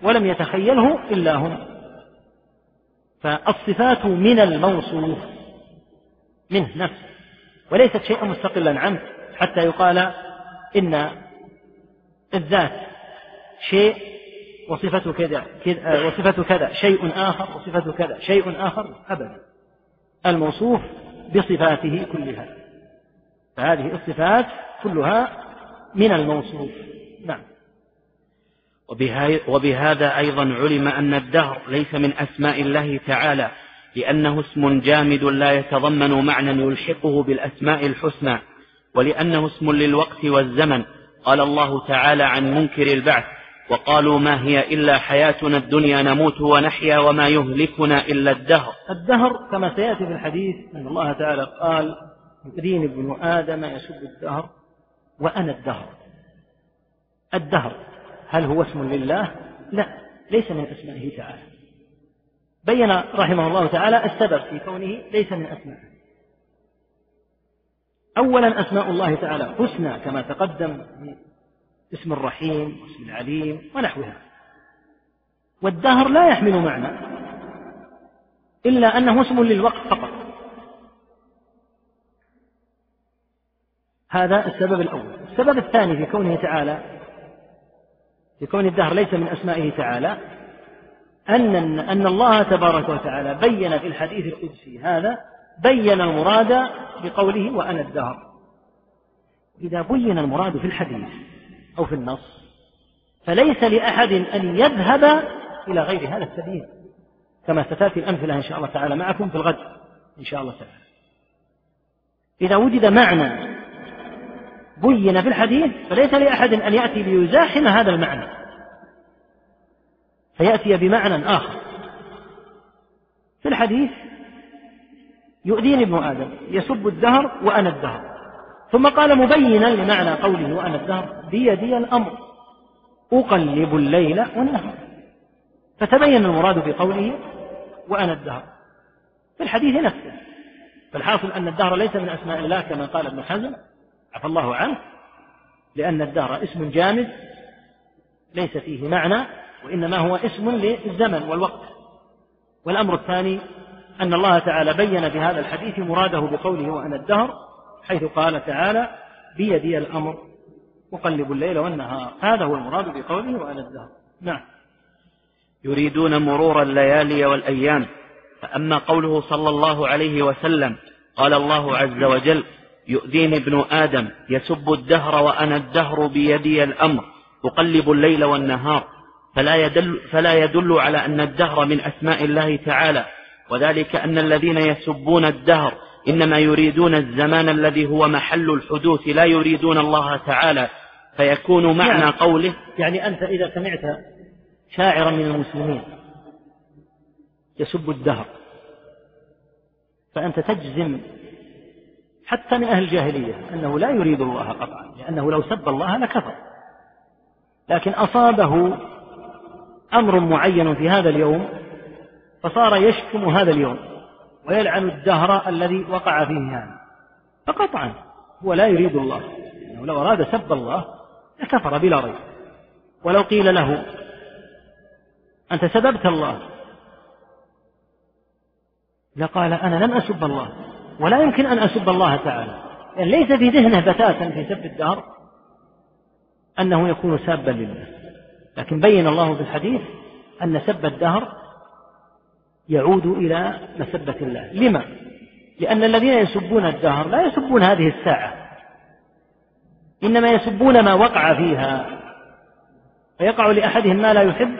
ولم يتخيله إلا هم فالصفات من الموصوف منه نفسه وليست شيئا مستقلا عنه حتى يقال إن الذات شيء وصفة كذا وصفة كذا شيء آخر وصفة كذا شيء آخر أبدا. الموصوف بصفاته كلها. فهذه الصفات كلها من الموصوف. نعم. وبهذا أيضا علم أن الدهر ليس من أسماء الله تعالى لأنه اسم جامد لا يتضمن معنى يلحقه بالأسماء الحسنى ولأنه اسم للوقت والزمن. قال الله تعالى عن منكر البعث وقالوا ما هي إلا حياتنا الدنيا نموت ونحيا وما يهلكنا إلا الدهر. الدهر كما سيأتي في الحديث أن الله تعالى قال يؤذيني ابن آدم يسب الدهر وأنا الدهر. الدهر هل هو اسم لله؟ لا ليس من أسمائه تعالى. بين رحمه الله تعالى السبب في كونه ليس من أسمائه. أولا أسماء الله تعالى حسنى كما تقدم اسم الرحيم واسم العليم ونحوها. والدهر لا يحمل معنى إلا أنه اسم للوقت فقط. هذا السبب الأول. السبب الثاني في كونه تعالى في كون الدهر ليس من أسمائه تعالى أن أن الله تبارك وتعالى بين في الحديث القدسي هذا بين المراد بقوله وأنا الدهر. إذا بين المراد في الحديث أو في النص فليس لأحد أن يذهب إلى غير هذا السبيل. كما ستأتي الأمثلة إن شاء الله تعالى معكم في الغد إن شاء الله تعالى. إذا وجد معنى بين في الحديث فليس لأحد أن يأتي ليزاحم هذا المعنى. فيأتي بمعنى آخر. في الحديث يؤذيني ابن آدم يسب الدهر وأنا الدهر. ثم قال مبينا لمعنى قوله وأنا الدهر بيدي الأمر. أقلب الليل والنهار. فتبين المراد بقوله وأنا الدهر. في الحديث نفسه. فالحاصل أن الدهر ليس من أسماء الله كما قال ابن حزم. عفى الله عنه لأن الدهر اسم جامد ليس فيه معنى وإنما هو اسم للزمن والوقت. والأمر الثاني أن الله تعالى بين في هذا الحديث مراده بقوله وأنا الدهر حيث قال تعالى بيدي الأمر أقلب الليل والنهار. هذا هو المراد بقوله وأنا الدهر. نعم. يريدون مرور الليالي والأيام فأما قوله صلى الله عليه وسلم قال الله عز وجل يؤذيني ابن آدم يسب الدهر وأنا الدهر بيدي الأمر أقلب الليل والنهار. فلا يدل, فلا يدل على أن الدهر من أسماء الله تعالى. وذلك أن الذين يسبون الدهر إنما يريدون الزمان الذي هو محل الحدوث لا يريدون الله تعالى. فيكون معنى يعني قوله يعني أنت إذا سمعت شاعرا من المسلمين يسب الدهر فأنت تجزم حتى من أهل الجاهلية أنه لا يريد الله قطعا لأنه لو سب الله لكفر. لكن أصابه أمر معين في هذا اليوم فصار يشتم هذا اليوم ويلعن الدهر الذي وقع فيه هذا. فقطعا هو لا يريد الله لأنه لو أراد سب الله لكفر بلا ريب. ولو قيل له أنت سببت الله. لقال أنا لم أسب الله. ولا يمكن أن أسب الله تعالى. يعني ليس في ذهنه بتاتا في سب الدهر أنه يكون سابا لله. لكن بين الله في الحديث أن سب الدهر يعود إلى مسبة الله. لما؟ لأن الذين يسبون الدهر لا يسبون هذه الساعة. إنما يسبون ما وقع فيها. فيقع لأحدهم ما لا يحب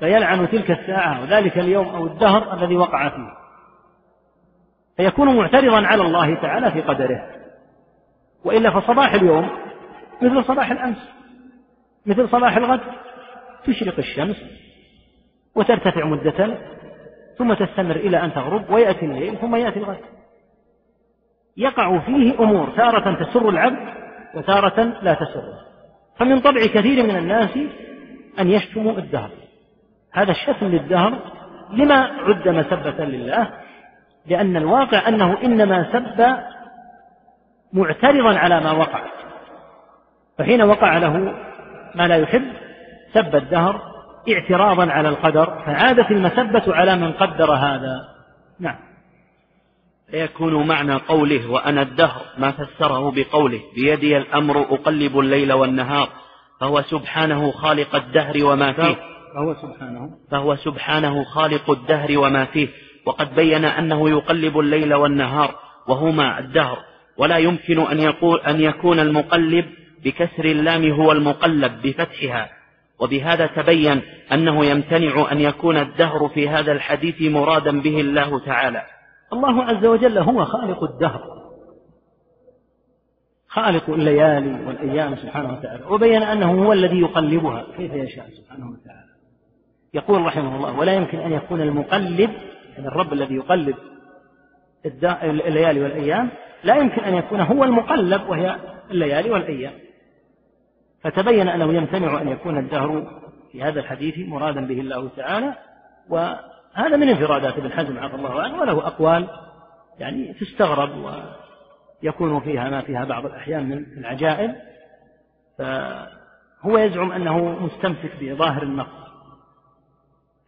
فيلعن تلك الساعة. وذلك اليوم أو الدهر الذي وقع فيه. فيكون معترضا على الله تعالى في قدره. وإلا فصباح اليوم مثل صباح الأمس مثل صباح الغد. تشرق الشمس وترتفع مدة ثم تستمر إلى أن تغرب ويأتي الليل ثم يأتي الغد. يقع فيه أمور تارة تسر العبد وتارة لا تسره. فمن طبع كثير من الناس أن يشتموا الدهر. هذا الشتم للدهر لما عد مسبة لله لأن الواقع أنه إنما سب معترضا على ما وقع. فحين وقع له ما لا يحب سب الدهر اعتراضا على القدر فعادت المسبة على من قدر هذا. نعم. فيكون معنى قوله وأنا الدهر ما فسره بقوله بيدي الأمر أقلب الليل والنهار فهو سبحانه خالق الدهر وما فيه. فهو سبحانه. فهو سبحانه خالق الدهر وما فيه. وقد بين أنه يقلب الليل والنهار وهما الدهر ولا يمكن أن يقول أن يكون المقلب بكسر اللام هو المقلب بفتحها. وبهذا تبين أنه يمتنع أن يكون الدهر في هذا الحديث مرادا به الله تعالى. الله عز وجل هو خالق الدهر. خالق الليالي والأيام سبحانه وتعالى. وبين أنه هو الذي يقلبها كيف يشاء سبحانه وتعالى. يقول رحمه الله ولا يمكن أن يكون المقلب يعني الرب الذي يقلب الليالي والأيام لا يمكن أن يكون هو المقلب وهي الليالي والأيام. فتبين أنه يمتنع أن يكون الدهر في هذا الحديث مرادا به الله تعالى وهذا من انفرادات ابن حزم عفى الله عنه وله أقوال يعني تستغرب ويكون فيها ما فيها بعض الأحيان من العجائب. فهو يزعم أنه مستمسك بظاهر النص.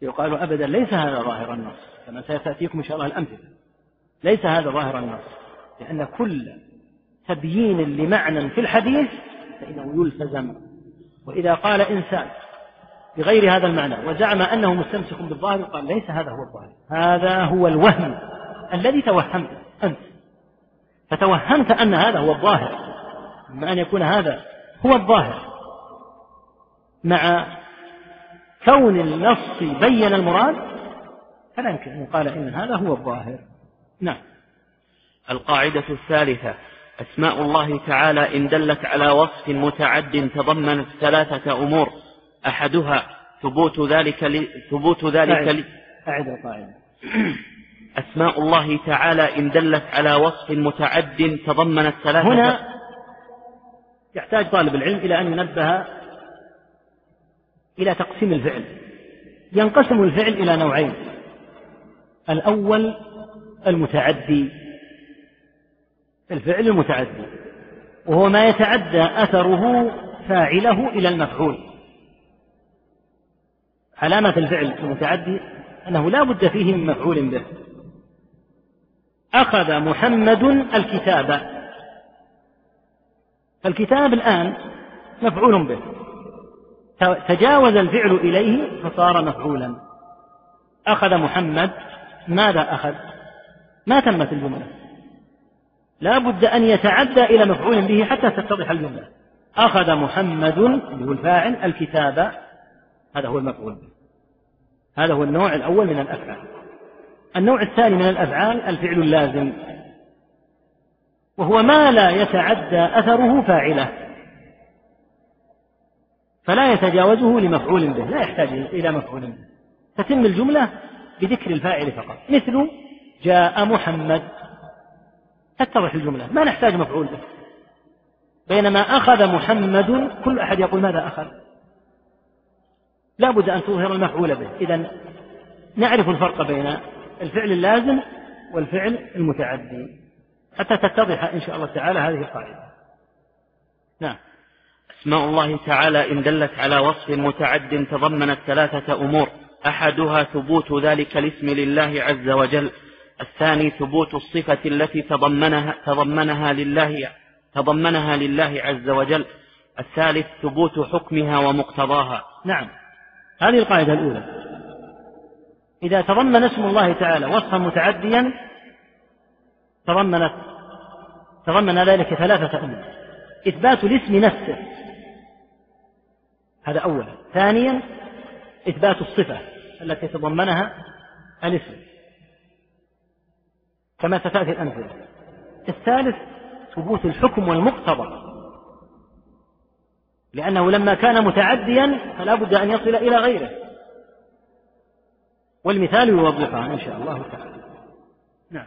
يقال أبدا ليس هذا ظاهر النص. كما سيأتيكم إن شاء الله الأمثلة. ليس هذا ظاهر النص لأن كل تبيين لمعنى في الحديث فإنه يلتزم. وإذا قال إنسان بغير هذا المعنى وزعم أنه مستمسك بالظاهر قال ليس هذا هو الظاهر هذا هو الوهم الذي توهمته أنت. فتوهمت أن هذا هو الظاهر أما أن يكون هذا هو الظاهر. مع كون النص بين المراد فلا يمكن أن يقال إن هذا هو الظاهر. نعم. القاعدة الثالثة أسماء الله تعالى إن دلت على وصف متعد تضمنت ثلاثة أمور. أحدها ثبوت ذلك ل... ثبوت ذلك ل... أعد القاعدة. أسماء الله تعالى إن دلت على وصف متعد تضمنت ثلاثة هنا يحتاج طالب العلم إلى أن ينبه إلى تقسيم الفعل. ينقسم الفعل إلى نوعين. الأول المتعدي الفعل المتعدي وهو ما يتعدى أثره فاعله إلى المفعول. علامة الفعل المتعدي أنه لا بد فيه من مفعول به. أخذ محمد الكتاب. فالكتاب الآن مفعول به. تجاوز الفعل إليه فصار مفعولا. أخذ محمد ماذا أخذ؟ ما تمت الجملة. لا بد أن يتعدى إلى مفعول به حتى تتضح الجملة. أخذ محمد اللي هو الفاعل الكتاب. هذا هو المفعول. به هذا هو النوع الأول من الأفعال. النوع الثاني من الأفعال الفعل اللازم. وهو ما لا يتعدى أثره فاعله. فلا يتجاوزه لمفعول به. لا يحتاج إلى مفعول به. تتم الجملة؟ بذكر الفاعل فقط. مثل جاء محمد. تتضح الجملة. ما نحتاج مفعول به. بينما أخذ محمد كل أحد يقول ماذا أخذ؟ لا بد أن تظهر المفعول به. إذا نعرف الفرق بين الفعل اللازم والفعل المتعدي. حتى تتضح إن شاء الله تعالى هذه القاعدة. نعم. أسماء الله تعالى إن دلت على وصف متعد تضمنت ثلاثة أمور. أحدها ثبوت ذلك الاسم لله عز وجل الثاني ثبوت الصفة التي تضمنها تضمنها لله تضمنها لله عز وجل الثالث ثبوت حكمها ومقتضاها. نعم. هذه القاعدة الأولى. إذا تضمن اسم الله تعالى وصفا متعديا تضمنت تضمن ذلك ثلاثة أمور. إثبات الاسم نفسه. هذا أولا. ثانيا إثبات الصفة. التي تضمنها الاسم كما ستأتي الأمثلة الثالث ثبوت الحكم والمقتضى. لأنه لما كان متعديا فلا بد أن يصل إلى غيره. والمثال يوضحها إن شاء الله تعالى. نعم.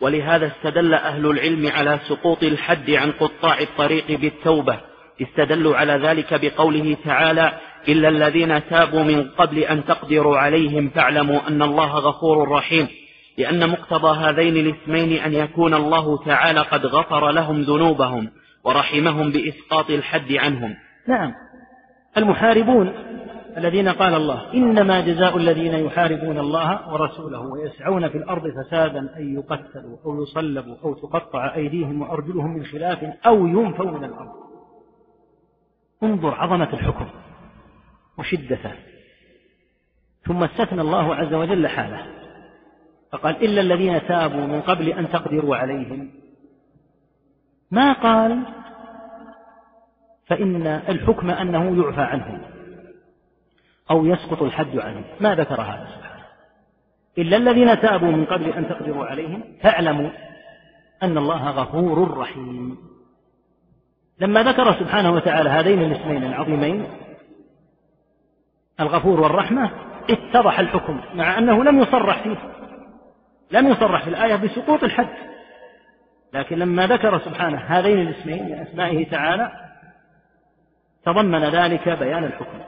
ولهذا استدل أهل العلم على سقوط الحد عن قطاع الطريق بالتوبة. استدلوا على ذلك بقوله تعالى إلا الذين تابوا من قبل أن تقدروا عليهم فاعلموا أن الله غفور رحيم لأن مقتضى هذين الاسمين أن يكون الله تعالى قد غفر لهم ذنوبهم ورحمهم بإسقاط الحد عنهم. نعم. المحاربون الذين قال الله إنما جزاء الذين يحاربون الله ورسوله ويسعون في الأرض فسادا أن يقتلوا أو يصلبوا أو تقطع أيديهم وأرجلهم من خلاف أو ينفوا من الأرض. انظر عظمة الحكم وشدته ثم استثنى الله عز وجل حاله فقال إلا الذين تابوا من قبل أن تقدروا عليهم. ما قال؟ فإن الحكم أنه يعفى عنهم أو يسقط الحد عنهم. ما ذكر هذا؟ سبحانه إلا الذين تابوا من قبل أن تقدروا عليهم فاعلموا أن الله غفور رحيم. لما ذكر سبحانه وتعالى هذين الاسمين العظيمين الغفور والرحمة اتضح الحكم مع أنه لم يصرح فيه. لم يصرح في الآية بسقوط الحد. لكن لما ذكر سبحانه هذين الاسمين من أسمائه تعالى تضمن ذلك بيان الحكم.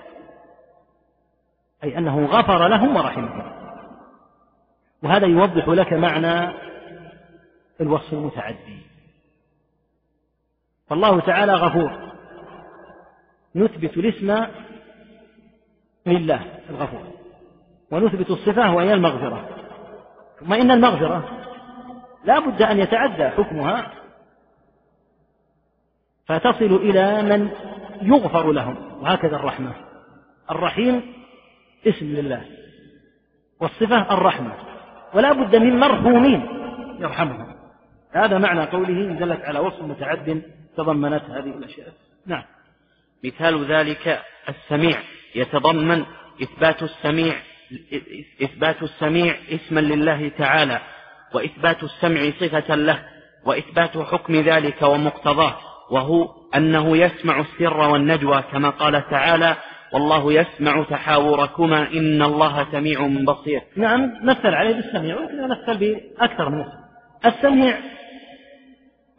أي أنه غفر لهم ورحمهم. وهذا يوضح لك معنى الوصف المتعدي. فالله تعالى غفور. نثبت الاسم لله الغفور. ونثبت الصفة وهي المغفرة. ثم إن المغفرة لا بد أن يتعدى حكمها. فتصل إلى من يغفر لهم. وهكذا الرحمة. الرحيم اسم لله. والصفة الرحمة. ولا بد من مرحومين يرحمهم. هذا معنى قوله إن دلت على وصف متعد تضمنت هذه الأشياء نعم. مثال ذلك السميع. يتضمن إثبات السميع إثبات السميع اسما لله تعالى وإثبات السمع صفة له وإثبات حكم ذلك ومقتضاه وهو أنه يسمع السر والنجوى كما قال تعالى والله يسمع تحاوركما إن الله سميع بصير. نعم مثل عليه بالسميع مثل بأكثر من السميع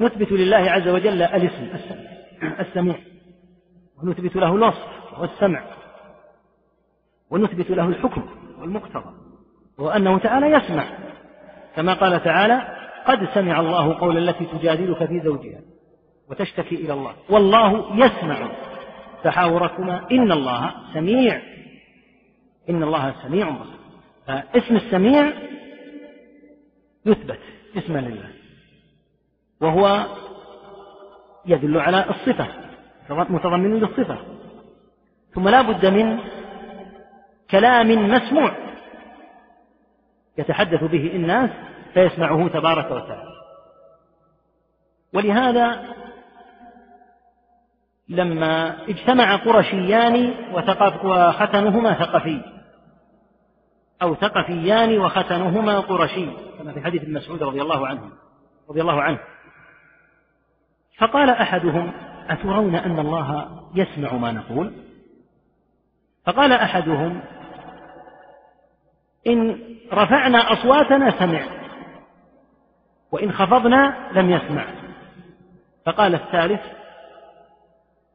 نثبت لله عز وجل الاسم السميع ونثبت له الوصف والسمع ونثبت له الحكم والمقتضى وأنه تعالى يسمع. كما قال تعالى قد سمع الله قول التي تجادلك في زوجها وتشتكي إلى الله. والله يسمع. تحاوركما إن الله سميع. إن الله سميع بصير. فاسم السميع يثبت اسما لله. وهو يدل على الصفة متضمن للصفة. ثم لا بد من كلام مسموع يتحدث به الناس فيسمعه تبارك وتعالى. ولهذا لما اجتمع قرشيان وختنهما ثقفي أو ثقفيان وختنهما قرشي كما في حديث ابن مسعود رضي الله عنه رضي الله عنه. فقال أحدهم أترون أن الله يسمع ما نقول؟ فقال أحدهم إن رفعنا أصواتنا سمع وإن خفضنا لم يسمع. فقال الثالث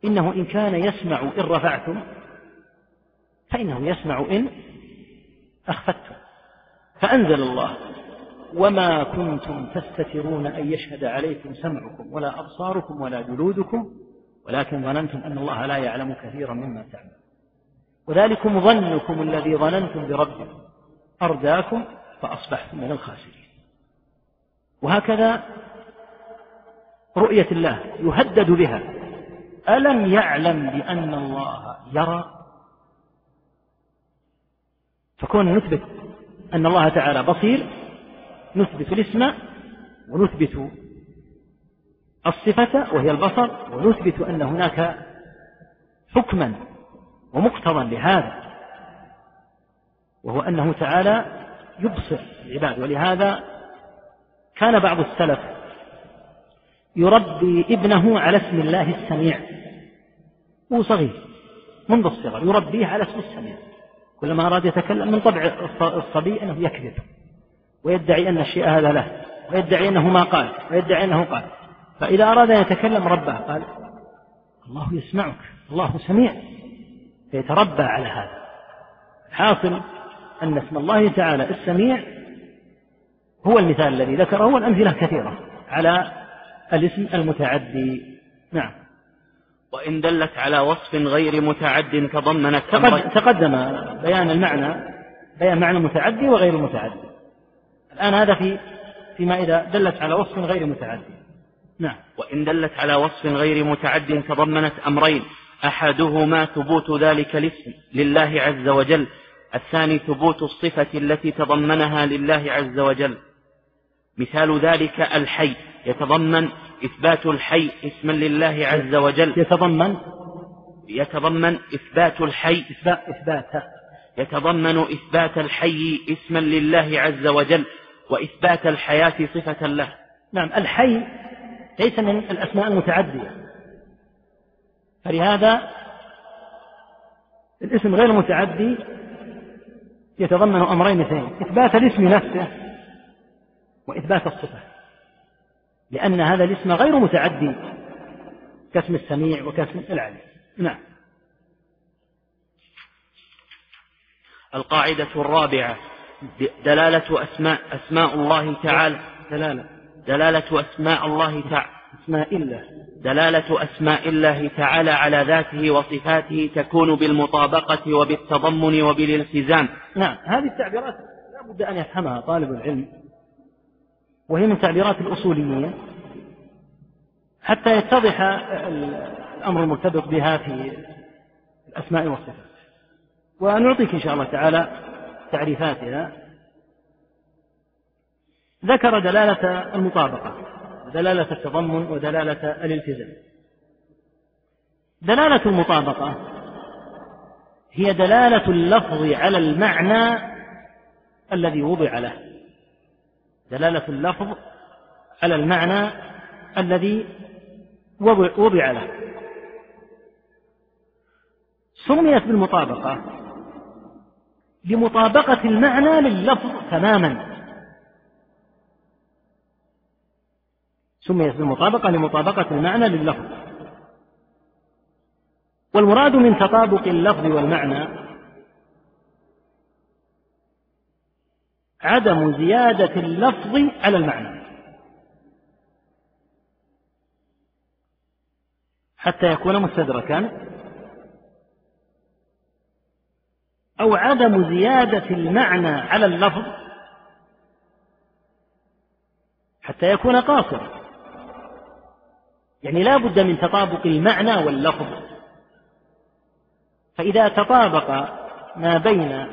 إنه إن كان يسمع إن رفعتم فإنه يسمع إن أخفتم. فأنزل الله. وما كنتم تستترون أن يشهد عليكم سمعكم ولا أبصاركم ولا جلودكم ولكن ظننتم أن الله لا يعلم كثيرا مما تعمل وذلكم ظنكم الذي ظننتم بربكم. أرداكم فأصبحتم من الخاسرين. وهكذا رؤية الله يهدد بها. ألم يعلم بأن الله يرى؟ فكون نثبت أن الله تعالى بصير نثبت الاسم ونثبت الصفة وهي البصر ونثبت أن هناك حكما ومقتضى لهذا وهو أنه تعالى يبصر العباد ولهذا كان بعض السلف يربي ابنه على اسم الله السميع. وهو صغير منذ الصغر يربيه على اسم السميع. كلما أراد يتكلم من طبع الصبي أنه يكذب. ويدعي أن الشيء هذا له ويدعي أنه ما قال ويدعي أنه قال. فإذا أراد أن يتكلم ربه قال الله يسمعك الله سميع. فيتربى على هذا. حاصل أن اسم الله تعالى السميع هو المثال الذي ذكره والأمثلة كثيرة على الاسم المتعدي. نعم. وإن دلت على وصف غير متعد تضمنت تقدم بيان المعنى بيان معنى متعدي وغير متعدي. الآن هذا في فيما إذا دلت على وصف غير متعدي نعم. وإن دلت على وصف غير متعد تضمنت أمرين. أحدهما ثبوت ذلك الاسم لله عز وجل. الثاني ثبوت الصفة التي تضمنها لله عز وجل. مثال ذلك الحي. يتضمن إثبات الحي اسما لله عز وجل. يتضمن؟ يتضمن إثبات الحي. إثبات, إثبات. يتضمن إثبات الحي اسما لله عز وجل. وإثبات الحياة صفة له. نعم الحي ليس من الأسماء المتعدية فلهذا الاسم غير المتعدي يتضمن أمرين اثنين إثبات الاسم نفسه وإثبات الصفة. لأن هذا الاسم غير متعدي كاسم السميع وكاسم العليم. نعم. القاعدة الرابعة. دلالة أسماء أسماء الله تعالى. دلالة. دلالة أسماء الله تعالى أسماء الله. دلالة أسماء الله تعالى على ذاته وصفاته تكون بالمطابقة وبالتضمن وبالالتزام. نعم. هذه التعبيرات لا بد أن يفهمها طالب العلم. وهي من تعبيرات الأصوليين حتى يتضح الأمر المرتبط بها في الأسماء والصفات. ونعطيك إن شاء الله تعالى تعريفاتها ذكر دلالة المطابقة ودلالة التضمن ودلالة الالتزام. دلالة المطابقة هي دلالة اللفظ على المعنى الذي وضع له. دلالة اللفظ على المعنى الذي وضع له. سميت بالمطابقة لمطابقة المعنى لللفظ تماما. سميت بالمطابقة لمطابقة المعنى لللفظ. والمراد من تطابق اللفظ والمعنى عدم زيادة اللفظ على المعنى. حتى يكون مستدركا أو عدم زيادة المعنى على اللفظ حتى يكون قاصرا. يعني لا بد من تطابق المعنى واللفظ. فإذا تطابق ما بين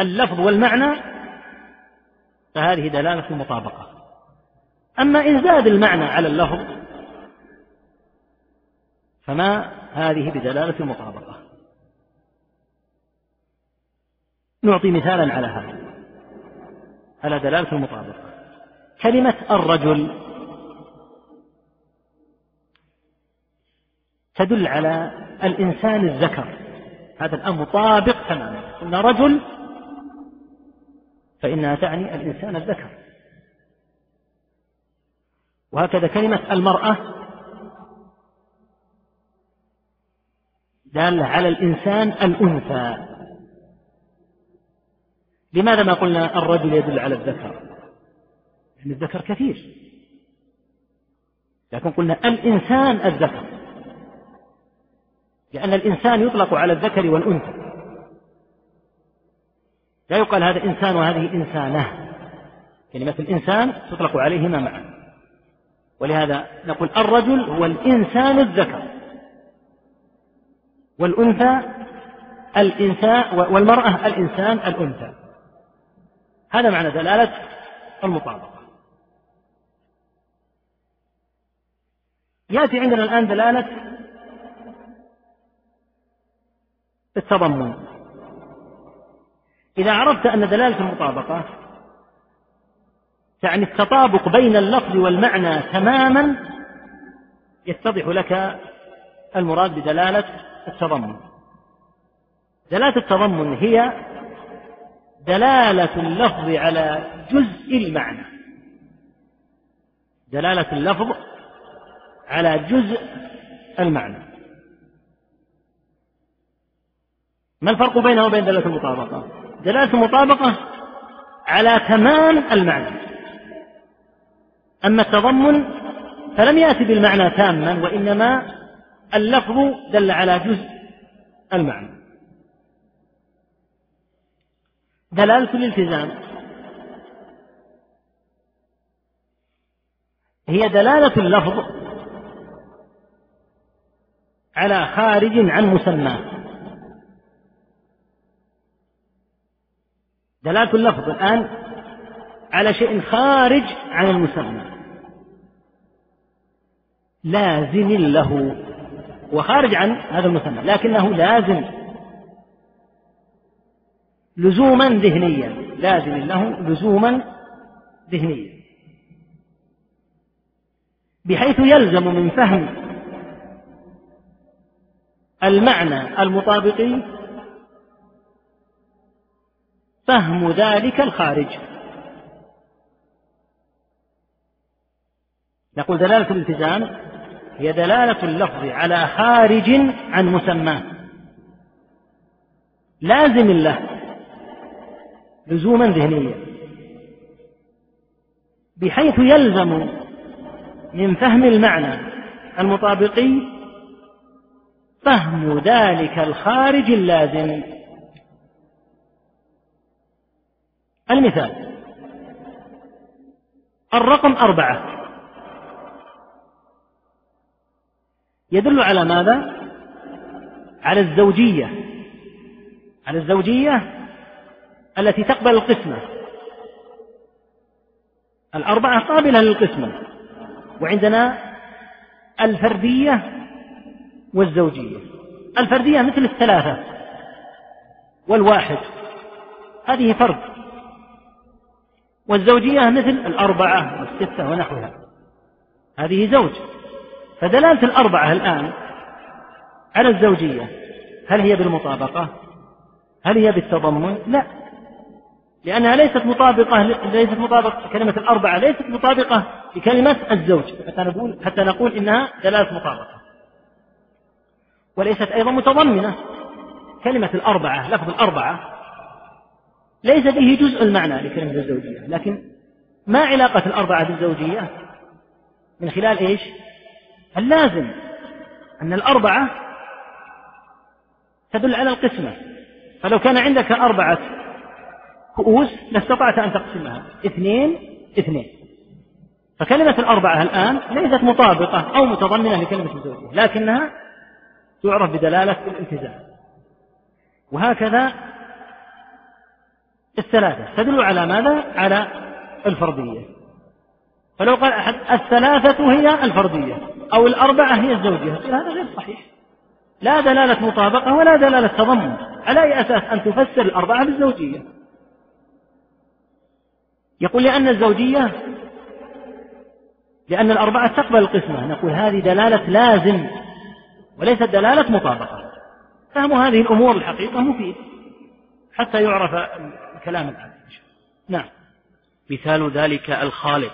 اللفظ والمعنى فهذه دلالة المطابقة. أما إن زاد المعنى على اللفظ فما هذه بدلالة المطابقة؟ نعطي مثالا على هذا على دلالة المطابقة كلمة الرجل تدل على الإنسان الذكر. هذا الأمر طابق تماما. قلنا رجل فإنها تعني الإنسان الذكر. وهكذا كلمة المرأة دالة على الإنسان الأنثى. لماذا ما قلنا الرجل يدل على الذكر؟ يعني الذكر كثير. لكن قلنا الإنسان الذكر. لأن الإنسان يطلق على الذكر والأنثى. لا يقال هذا إنسان وهذه إنسانة. كلمة الإنسان تطلق عليهما معا. ولهذا نقول الرجل هو الإنسان الذكر. والأنثى الإنسان والمرأة الإنسان الأنثى. هذا معنى دلالة المطابقة. يأتي عندنا الآن دلالة التضمن. إذا عرفت أن دلالة المطابقة تعني التطابق بين اللفظ والمعنى تماما يتضح لك المراد بدلالة التضمن. دلالة التضمن هي دلالة اللفظ على جزء المعنى. دلالة اللفظ على جزء المعنى. ما الفرق بينه وبين دلالة المطابقة؟ دلالة المطابقة على تمام المعنى. أما التضمن فلم يأتي بالمعنى تاما وإنما اللفظ دل على جزء المعنى. دلالة الالتزام. هي دلالة اللفظ على خارج عن مسماه دلالة اللفظ الآن على شيء خارج عن المسمى. لازم له. وخارج عن هذا المسمى. لكنه لازم لزوما ذهنيا. لازم له لزوما ذهنيا. بحيث يلزم من فهم المعنى المطابقي فهم ذلك الخارج. نقول دلالة الالتزام هي دلالة اللفظ على خارج عن مسماه لازم له لزوما ذهنيا. بحيث يلزم من فهم المعنى المطابقي فهم ذلك الخارج اللازم. المثال الرقم أربعة. يدل على ماذا؟ على الزوجية. على الزوجية التي تقبل القسمة. الأربعة قابلة للقسمة. وعندنا الفردية والزوجية. الفردية مثل الثلاثة. والواحد. هذه فرد والزوجية مثل الأربعة والستة ونحوها. هذه زوج. فدلالة الأربعة الآن على الزوجية. هل هي بالمطابقة؟ هل هي بالتضمن؟ لا. لأنها ليست مطابقة ليست مطابقة كلمة الأربعة ليست مطابقة لكلمة الزوج. حتى نقول حتى نقول إنها دلالة مطابقة. وليست أيضا متضمنة. كلمة الأربعة لفظ الأربعة ليس فيه جزء المعنى لكلمة الزوجية. لكن ما علاقة الأربعة بالزوجية؟ من خلال إيش؟ اللازم أن الأربعة تدل على القسمة. فلو كان عندك أربعة كؤوس لاستطعت أن تقسمها. اثنين اثنين. فكلمة الأربعة الآن ليست مطابقة أو متضمنة لكلمة الزوجية لكنها تعرف بدلالة الالتزام. وهكذا الثلاثة. تدل على ماذا؟ على الفردية فلو قال أحد الثلاثة هي الفردية أو الأربعة هي الزوجية هذا غير صحيح. لا دلالة مطابقة ولا دلالة تضمن. على أي أساس أن تفسر الأربعة بالزوجية؟ يقول لأن الزوجية لأن الأربعة تقبل القسمة. نقول هذه دلالة لازم وليست دلالة مطابقة. فهم هذه الأمور الحقيقة مفيد حتى يعرف الكلام الآن نعم. مثال ذلك الخالق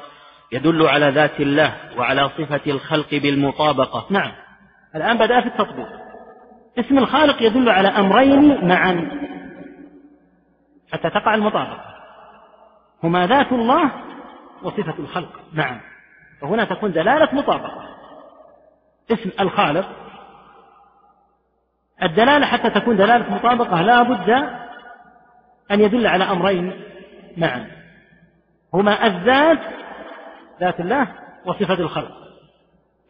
يدل على ذات الله وعلى صفة الخلق بالمطابقة. نعم. الآن بدأ في التطبيق. اسم الخالق يدل على أمرين معا حتى تقع المطابقة. هما ذات الله وصفة الخلق. نعم. وهنا تكون دلالة مطابقة. اسم الخالق. الدلالة حتى تكون دلالة مطابقة لا بد أن يدل على أمرين معا. هما الذات ذات الله وصفة الخلق.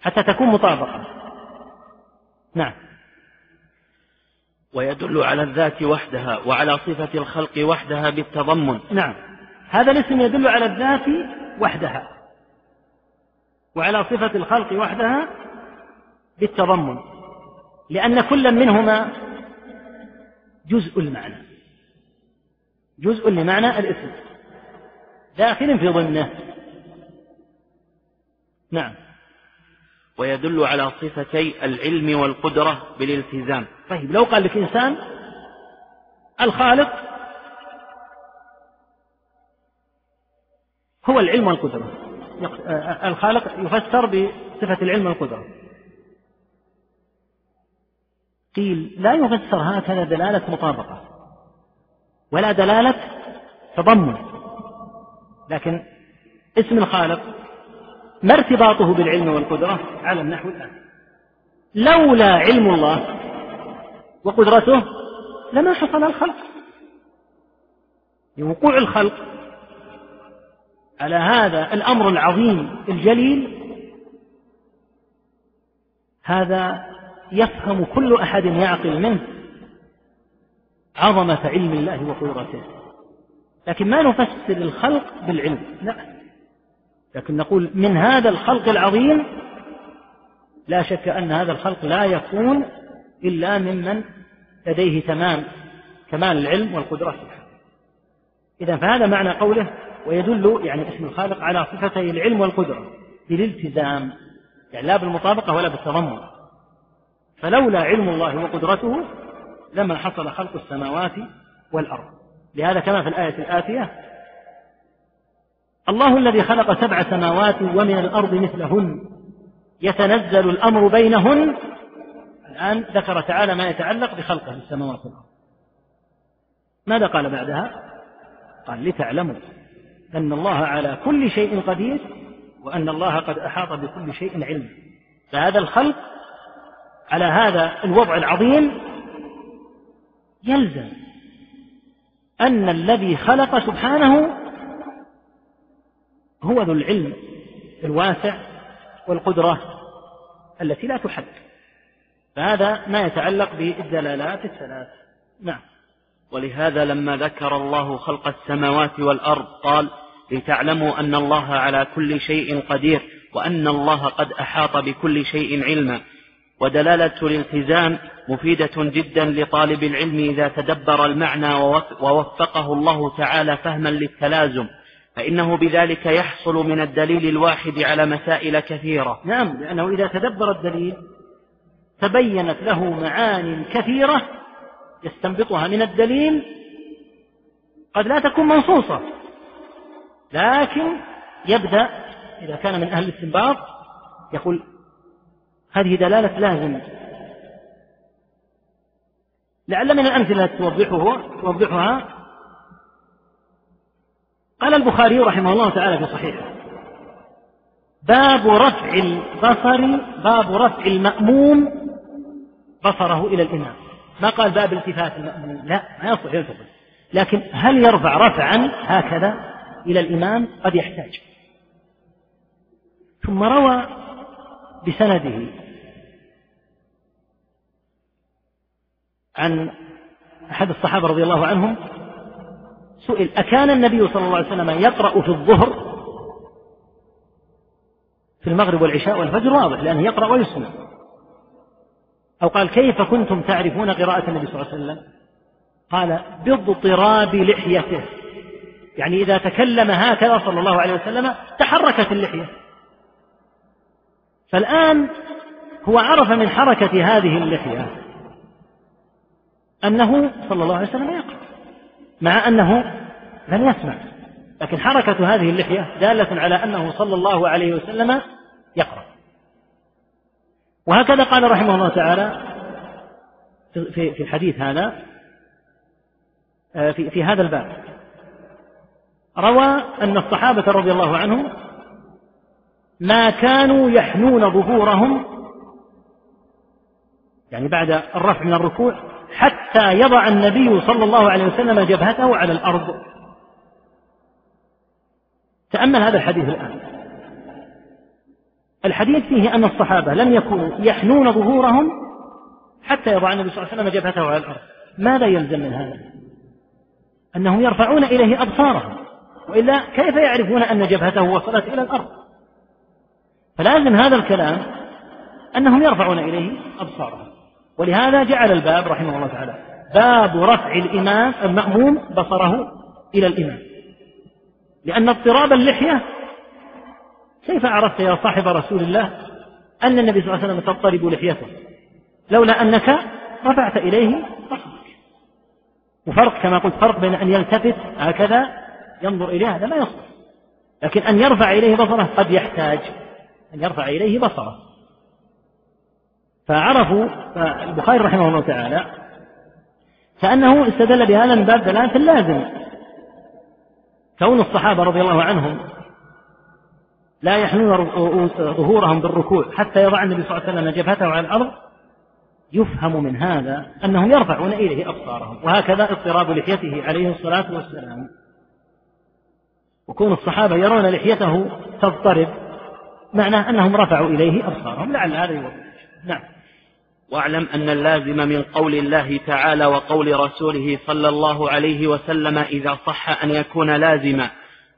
حتى تكون مطابقة. نعم. ويدل على الذات وحدها وعلى صفة الخلق وحدها بالتضمن. نعم. هذا الاسم يدل على الذات وحدها وعلى صفة الخلق وحدها بالتضمن لأن كل منهما جزء المعنى جزء لمعنى الاسم. داخل في ضمنه. نعم. ويدل على صفتي العلم والقدرة بالالتزام. طيب لو قال لك إنسان الخالق هو العلم والقدرة. الخالق يفسر بصفة العلم والقدرة. قيل لا يفسر هكذا دلالة مطابقة. ولا دلالة تضمن. لكن اسم الخالق ما ارتباطه بالعلم والقدرة على النحو الآتي لولا علم الله وقدرته لما حصل الخلق. لوقوع الخلق على هذا الأمر العظيم الجليل؟ هذا يفهم كل أحد يعقل منه عظمة علم الله وقدرته. لكن ما نفسر الخلق بالعلم؟ لا. لكن نقول من هذا الخلق العظيم لا شك أن هذا الخلق لا يكون إلا ممن لديه تمام كمال العلم والقدرة. إذا فهذا معنى قوله ويدل يعني اسم الخالق على صفتي العلم والقدرة بالالتزام يعني لا بالمطابقة ولا بالتضمن. فلولا علم الله وقدرته لما حصل خلق السماوات والأرض. لهذا كما في الآية الآتية الله الذي خلق سبع سماوات ومن الأرض مثلهن يتنزل الأمر بينهن. الآن ذكر تعالى ما يتعلق بخلقه السماوات والأرض. ماذا قال بعدها؟ قال لتعلموا أن الله على كل شيء قدير وأن الله قد أحاط بكل شيء علما فهذا الخلق على هذا الوضع العظيم يلزم أن الذي خلق سبحانه هو ذو العلم الواسع والقدرة التي لا تحد. فهذا ما يتعلق بالدلالات الثلاث. نعم. ولهذا لما ذكر الله خلق السماوات والأرض قال لتعلموا أن الله على كل شيء قدير وأن الله قد أحاط بكل شيء علما. ودلالة الالتزام مفيدة جدا لطالب العلم إذا تدبر المعنى ووفقه الله تعالى فهما للتلازم. فإنه بذلك يحصل من الدليل الواحد على مسائل كثيرة. نعم لأنه إذا تدبر الدليل تبينت له معان كثيرة يستنبطها من الدليل قد لا تكون منصوصة. لكن يبدأ إذا كان من أهل الاستنباط يقول هذه دلالة لازم لعل من الأمثلة توضحه توضحها. قال البخاري رحمه الله تعالى في صحيحه باب رفع البصر باب رفع المأموم بصره إلى الإمام. ما قال باب التفات المأموم؟ لا ما يصلح يلتفت. لكن هل يرفع رفعا؟ هكذا إلى الإمام قد يحتاج. ثم روى بسنده عن أحد الصحابة رضي الله عنهم سئل أكان النبي صلى الله عليه وسلم يقرأ في الظهر في المغرب والعشاء والفجر؟ واضح لأنه يقرأ ويسمع. أو قال كيف كنتم تعرفون قراءة النبي صلى الله عليه وسلم؟ قال باضطراب لحيته. يعني إذا تكلم هكذا صلى الله عليه وسلم تحركت اللحية. فالآن هو عرف من حركة هذه اللحية أنه صلى الله عليه وسلم يقرأ مع أنه لم يسمع. لكن حركة هذه اللحية دالة على أنه صلى الله عليه وسلم يقرأ. وهكذا قال رحمه الله تعالى في الحديث هذا في في هذا الباب. روى أن الصحابة رضي الله عنهم ما كانوا يحنون ظهورهم يعني بعد الرفع من الركوع حتى يضع النبي صلى الله عليه وسلم جبهته على الأرض. تأمل هذا الحديث الآن. الحديث فيه أن الصحابة لم يكونوا يحنون ظهورهم حتى يضع النبي صلى الله عليه وسلم جبهته على الأرض. ماذا يلزم من هذا؟ أنهم يرفعون إليه أبصارهم. وإلا كيف يعرفون أن جبهته وصلت إلى الأرض؟ فلازم هذا الكلام أنهم يرفعون إليه أبصارهم. ولهذا جعل الباب رحمه الله تعالى باب رفع الإمام المأموم بصره إلى الإمام. لأن اضطراب اللحية كيف عرفت يا صاحب رسول الله أن النبي صلى الله عليه وسلم تضطرب لحيته؟ لولا أنك رفعت إليه بصرك وفرق كما قلت فرق بين أن يلتفت هكذا ينظر إليه هذا ما يصلح. لكن أن يرفع إليه بصره قد يحتاج. أن يرفع إليه بصره. فعرفوا البخاري رحمه الله تعالى كأنه استدل بهذا من باب دلالة اللازم كون الصحابة رضي الله عنهم لا يحنون ظهورهم بالركوع حتى يضع النبي صلى الله عليه وسلم جبهته على الأرض يفهم من هذا أنهم يرفعون إليه أبصارهم. وهكذا اضطراب لحيته عليه الصلاة والسلام. وكون الصحابة يرون لحيته تضطرب معناه أنهم رفعوا إليه أبصارهم. لعل هذا يوضح. نعم. واعلم أن اللازم من قول الله تعالى وقول رسوله صلى الله عليه وسلم إذا صح أن يكون لازما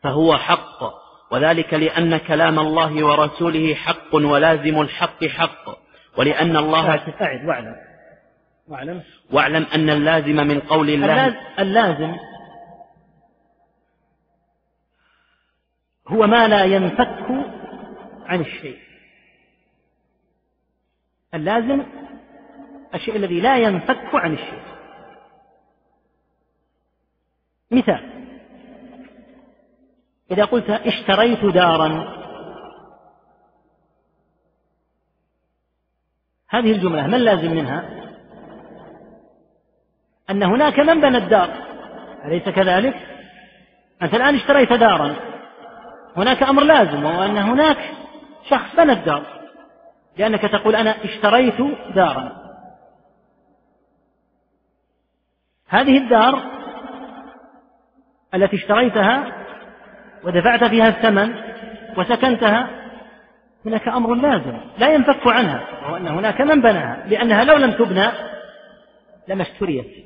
فهو حق. وذلك لأن كلام الله ورسوله حق ولازم الحق حق. ولأن الله أعد واعلم. واعلم. واعلم أن اللازم من قول الله اللازم هو ما لا ينفك عن الشيء. اللازم الشيء الذي لا ينفك عن الشيء. مثال. إذا قلت اشتريت دارا هذه الجملة ما اللازم منها؟ أن هناك من بنى الدار. أليس كذلك؟ أنت الآن اشتريت دارا. هناك أمر لازم وهو أن هناك شخص بنى الدار لأنك تقول أنا اشتريت دارا. هذه الدار التي اشتريتها ودفعت فيها الثمن وسكنتها هناك أمر لازم لا ينفك عنها وهو أن هناك من بناها لأنها لو لم تبنى لما اشتريت.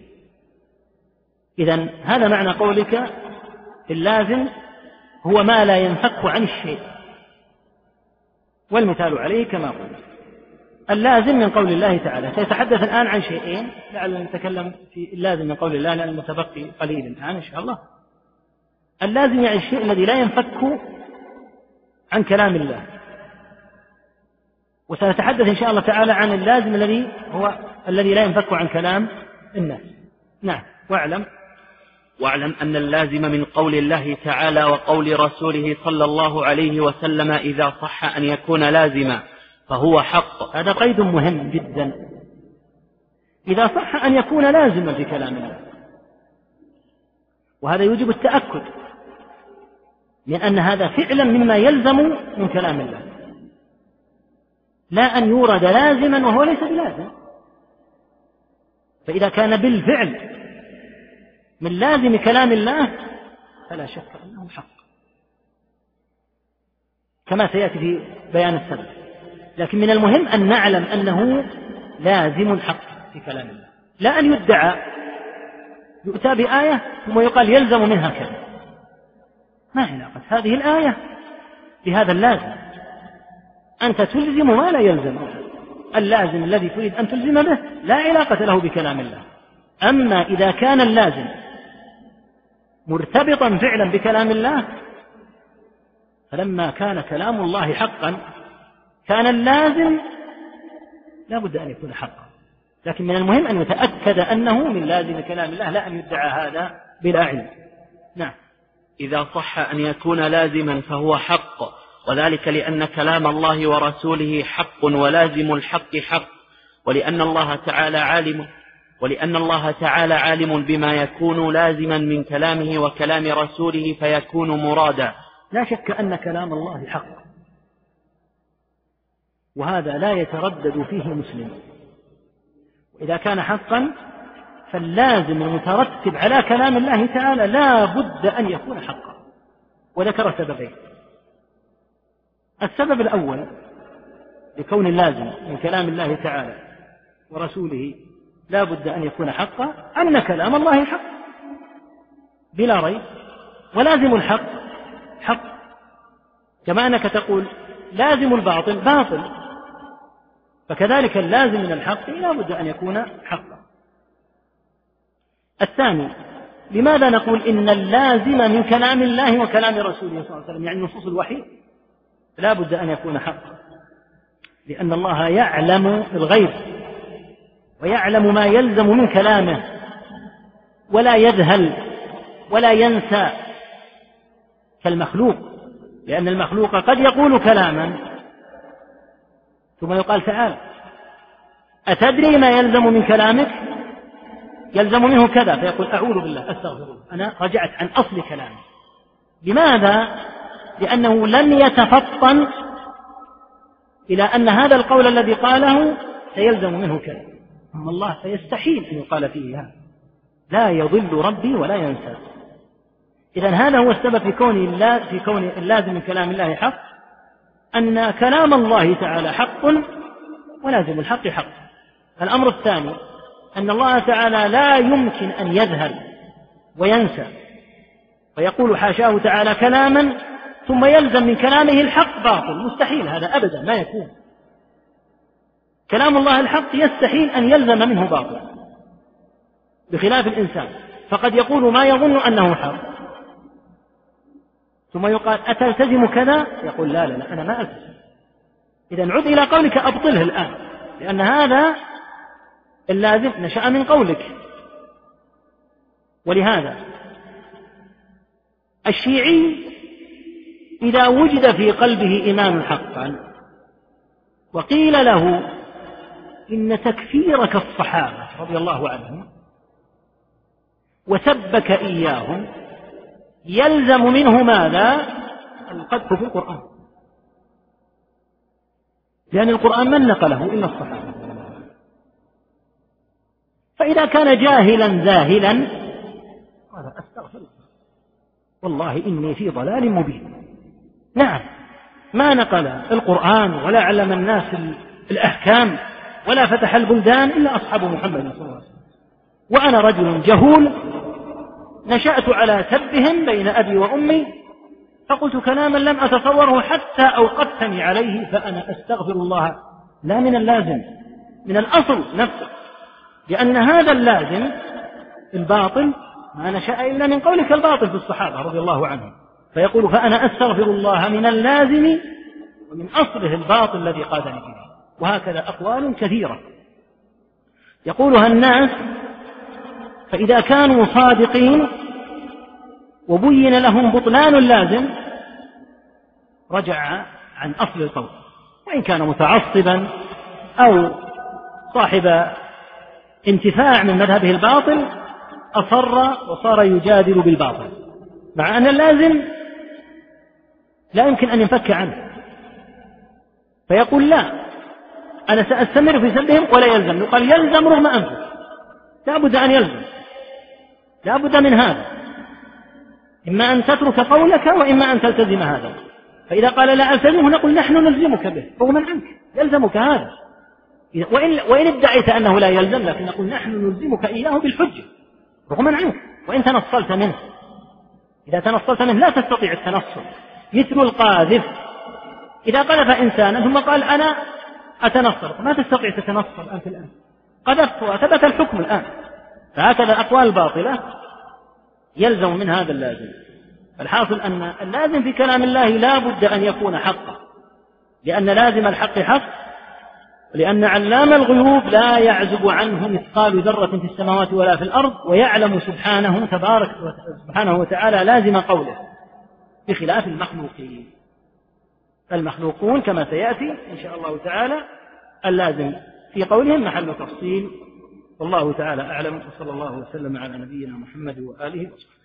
إذا هذا معنى قولك اللازم هو ما لا ينفك عن الشيء. والمثال عليه كما قلت اللازم من قول الله تعالى سيتحدث الآن عن شيئين لعلنا نتكلم في اللازم من قول الله لأن المتبقي قليل الآن إن شاء الله. اللازم يعني الشيء الذي لا ينفك عن كلام الله. وسنتحدث إن شاء الله تعالى عن اللازم الذي هو الذي لا ينفك عن كلام الناس. نعم واعلم. واعلم أن اللازم من قول الله تعالى وقول رسوله صلى الله عليه وسلم إذا صح أن يكون لازما فهو حق. هذا قيد مهم جدا. إذا صح أن يكون لازما في كلام الله وهذا يوجب التأكد من أن هذا فعلا مما يلزم من كلام الله. لا أن يورد لازما وهو ليس بلازم. فإذا كان بالفعل من لازم كلام الله فلا شك أنه حق. كما سيأتي في بيان السبب. لكن من المهم أن نعلم أنه لازم حق في كلام الله. لا أن يدعى يؤتى بآية ثم يقال يلزم منها كذا. ما علاقة هذه الآية بهذا اللازم. أنت تلزم ما لا يلزم. اللازم الذي تريد أن تلزم به لا علاقة له بكلام الله. أما إذا كان اللازم مرتبطا فعلا بكلام الله فلما كان كلام الله حقا كان اللازم لا بد أن يكون حقا. لكن من المهم أن يتأكد أنه من لازم كلام الله لا أن يدعى هذا بلا علم. نعم. إذا صح أن يكون لازما فهو حق وذلك لأن كلام الله ورسوله حق ولازم الحق حق ولأن الله تعالى عالم ولأن الله تعالى عالم بما يكون لازما من كلامه وكلام رسوله فيكون مرادا. لا شك أن كلام الله حق. وهذا لا يتردد فيه مسلم. وإذا كان حقا فاللازم المترتب على كلام الله تعالى لا بد أن يكون حقا. وذكر سببين. السبب الأول لكون اللازم من كلام الله تعالى ورسوله لا بد أن يكون حقا أن كلام الله حق. بلا ريب. ولازم الحق. حق. كما أنك تقول لازم الباطل باطل. فكذلك اللازم من الحق لا بد أن يكون حقا. الثاني لماذا نقول إن اللازم من كلام الله وكلام رسوله صلى الله عليه وسلم؟ يعني نصوص الوحي. لا بد أن يكون حقا. لأن الله يعلم الغيب. ويعلم ما يلزم من كلامه ولا يذهل ولا ينسى كالمخلوق لأن المخلوق قد يقول كلاما. ثم يقال تعال أتدري ما يلزم من كلامك؟ يلزم منه كذا فيقول أعوذ بالله أستغفر الله. أنا رجعت عن أصل كلامي. لماذا؟ لأنه لم يتفطن إلى أن هذا القول الذي قاله سيلزم منه كذا. أما الله فيستحيل أن يقال فيه هذا. لا يضل ربي ولا ينسى. إذا هذا هو السبب في كون في كون اللازم من كلام الله حق أن كلام الله تعالى حق ولازم الحق حق. الأمر الثاني أن الله تعالى لا يمكن أن يذهل وينسى. ويقول حاشاه تعالى كلاما ثم يلزم من كلامه الحق باطل. مستحيل هذا أبدا ما يكون. كلام الله الحق يستحيل أن يلزم منه باطل بخلاف الإنسان. فقد يقول ما يظن أنه حق. ثم يقال أتلتزم كذا؟ يقول لا لا لا أنا ما ألتزم. إذا عد إلى قولك أبطله الآن لأن هذا اللازم. نشأ من قولك. ولهذا الشيعي إذا وجد في قلبه إيمان حقا وقيل له إن تكفيرك الصحابة رضي الله عنهم وسبك إياهم يلزم منه ماذا؟ القذف في القرآن. لأن القرآن من نقله؟ إلا الصحابة. فإذا كان جاهلا ذاهلا قال أستغفر الله. والله إني في ضلال مبين. نعم. ما نقل القرآن ولا علم الناس الأحكام. ولا فتح البلدان إلا أصحاب محمد صلى الله عليه وسلم. وأنا رجل جهول نشأت على سبهم بين أبي وأمي فقلت كلاما لم أتصوره حتى أوقفتني عليه فأنا أستغفر الله. لا من اللازم من الأصل نفسه لأن هذا اللازم الباطل ما نشأ إلا من قولك الباطل في الصحابة رضي الله عنهم. فيقول فأنا أستغفر الله من اللازم ومن أصله الباطل الذي قادني إليه وهكذا أقوال كثيرة. يقولها الناس فإذا كانوا صادقين وبين لهم بطلان اللازم رجع عن أصل القول. وإن كان متعصبا أو صاحب انتفاع من مذهبه الباطل أصر وصار يجادل بالباطل. مع أن اللازم لا يمكن أن ينفك عنه. فيقول لا أنا سأستمر في سبهم ولا يلزم يقال يلزم رغم أنفه لا بد أن يلزم. لا بد من هذا. إما أن تترك قولك وإما أن تلتزم هذا. فإذا قال لا ألتزمه نقول نحن نلزمك به. رغما عنك. يلزمك هذا. وإن, وإن ادعيت أنه لا يلزم لكن نقول نحن نلزمك إياه بالحجة. رغما عنك. وإن تنصلت منه. إذا تنصلت منه لا تستطيع التنصل. مثل القاذف. إذا قذف إنسانا ثم قال أنا أتنصر. ما تستطيع تتنصل أنت الآن. قذفت وثبت الحكم الآن. فهكذا الأقوال الباطلة يلزم من هذا اللازم. الحاصل أن اللازم في كلام الله لا بد أن يكون حقا. لأن لازم الحق حق. لأن علام الغيوب لا يعزب عنه مثقال ذرة في السماوات ولا في الأرض ويعلم سبحانه تبارك سبحانه وتعالى لازم قوله. بخلاف المخلوقين. المخلوقون كما سيأتي إن شاء الله تعالى اللازم في قولهم محل تفصيل. والله تعالى أعلم وصلى الله وسلم على نبينا محمد وآله وصحبه.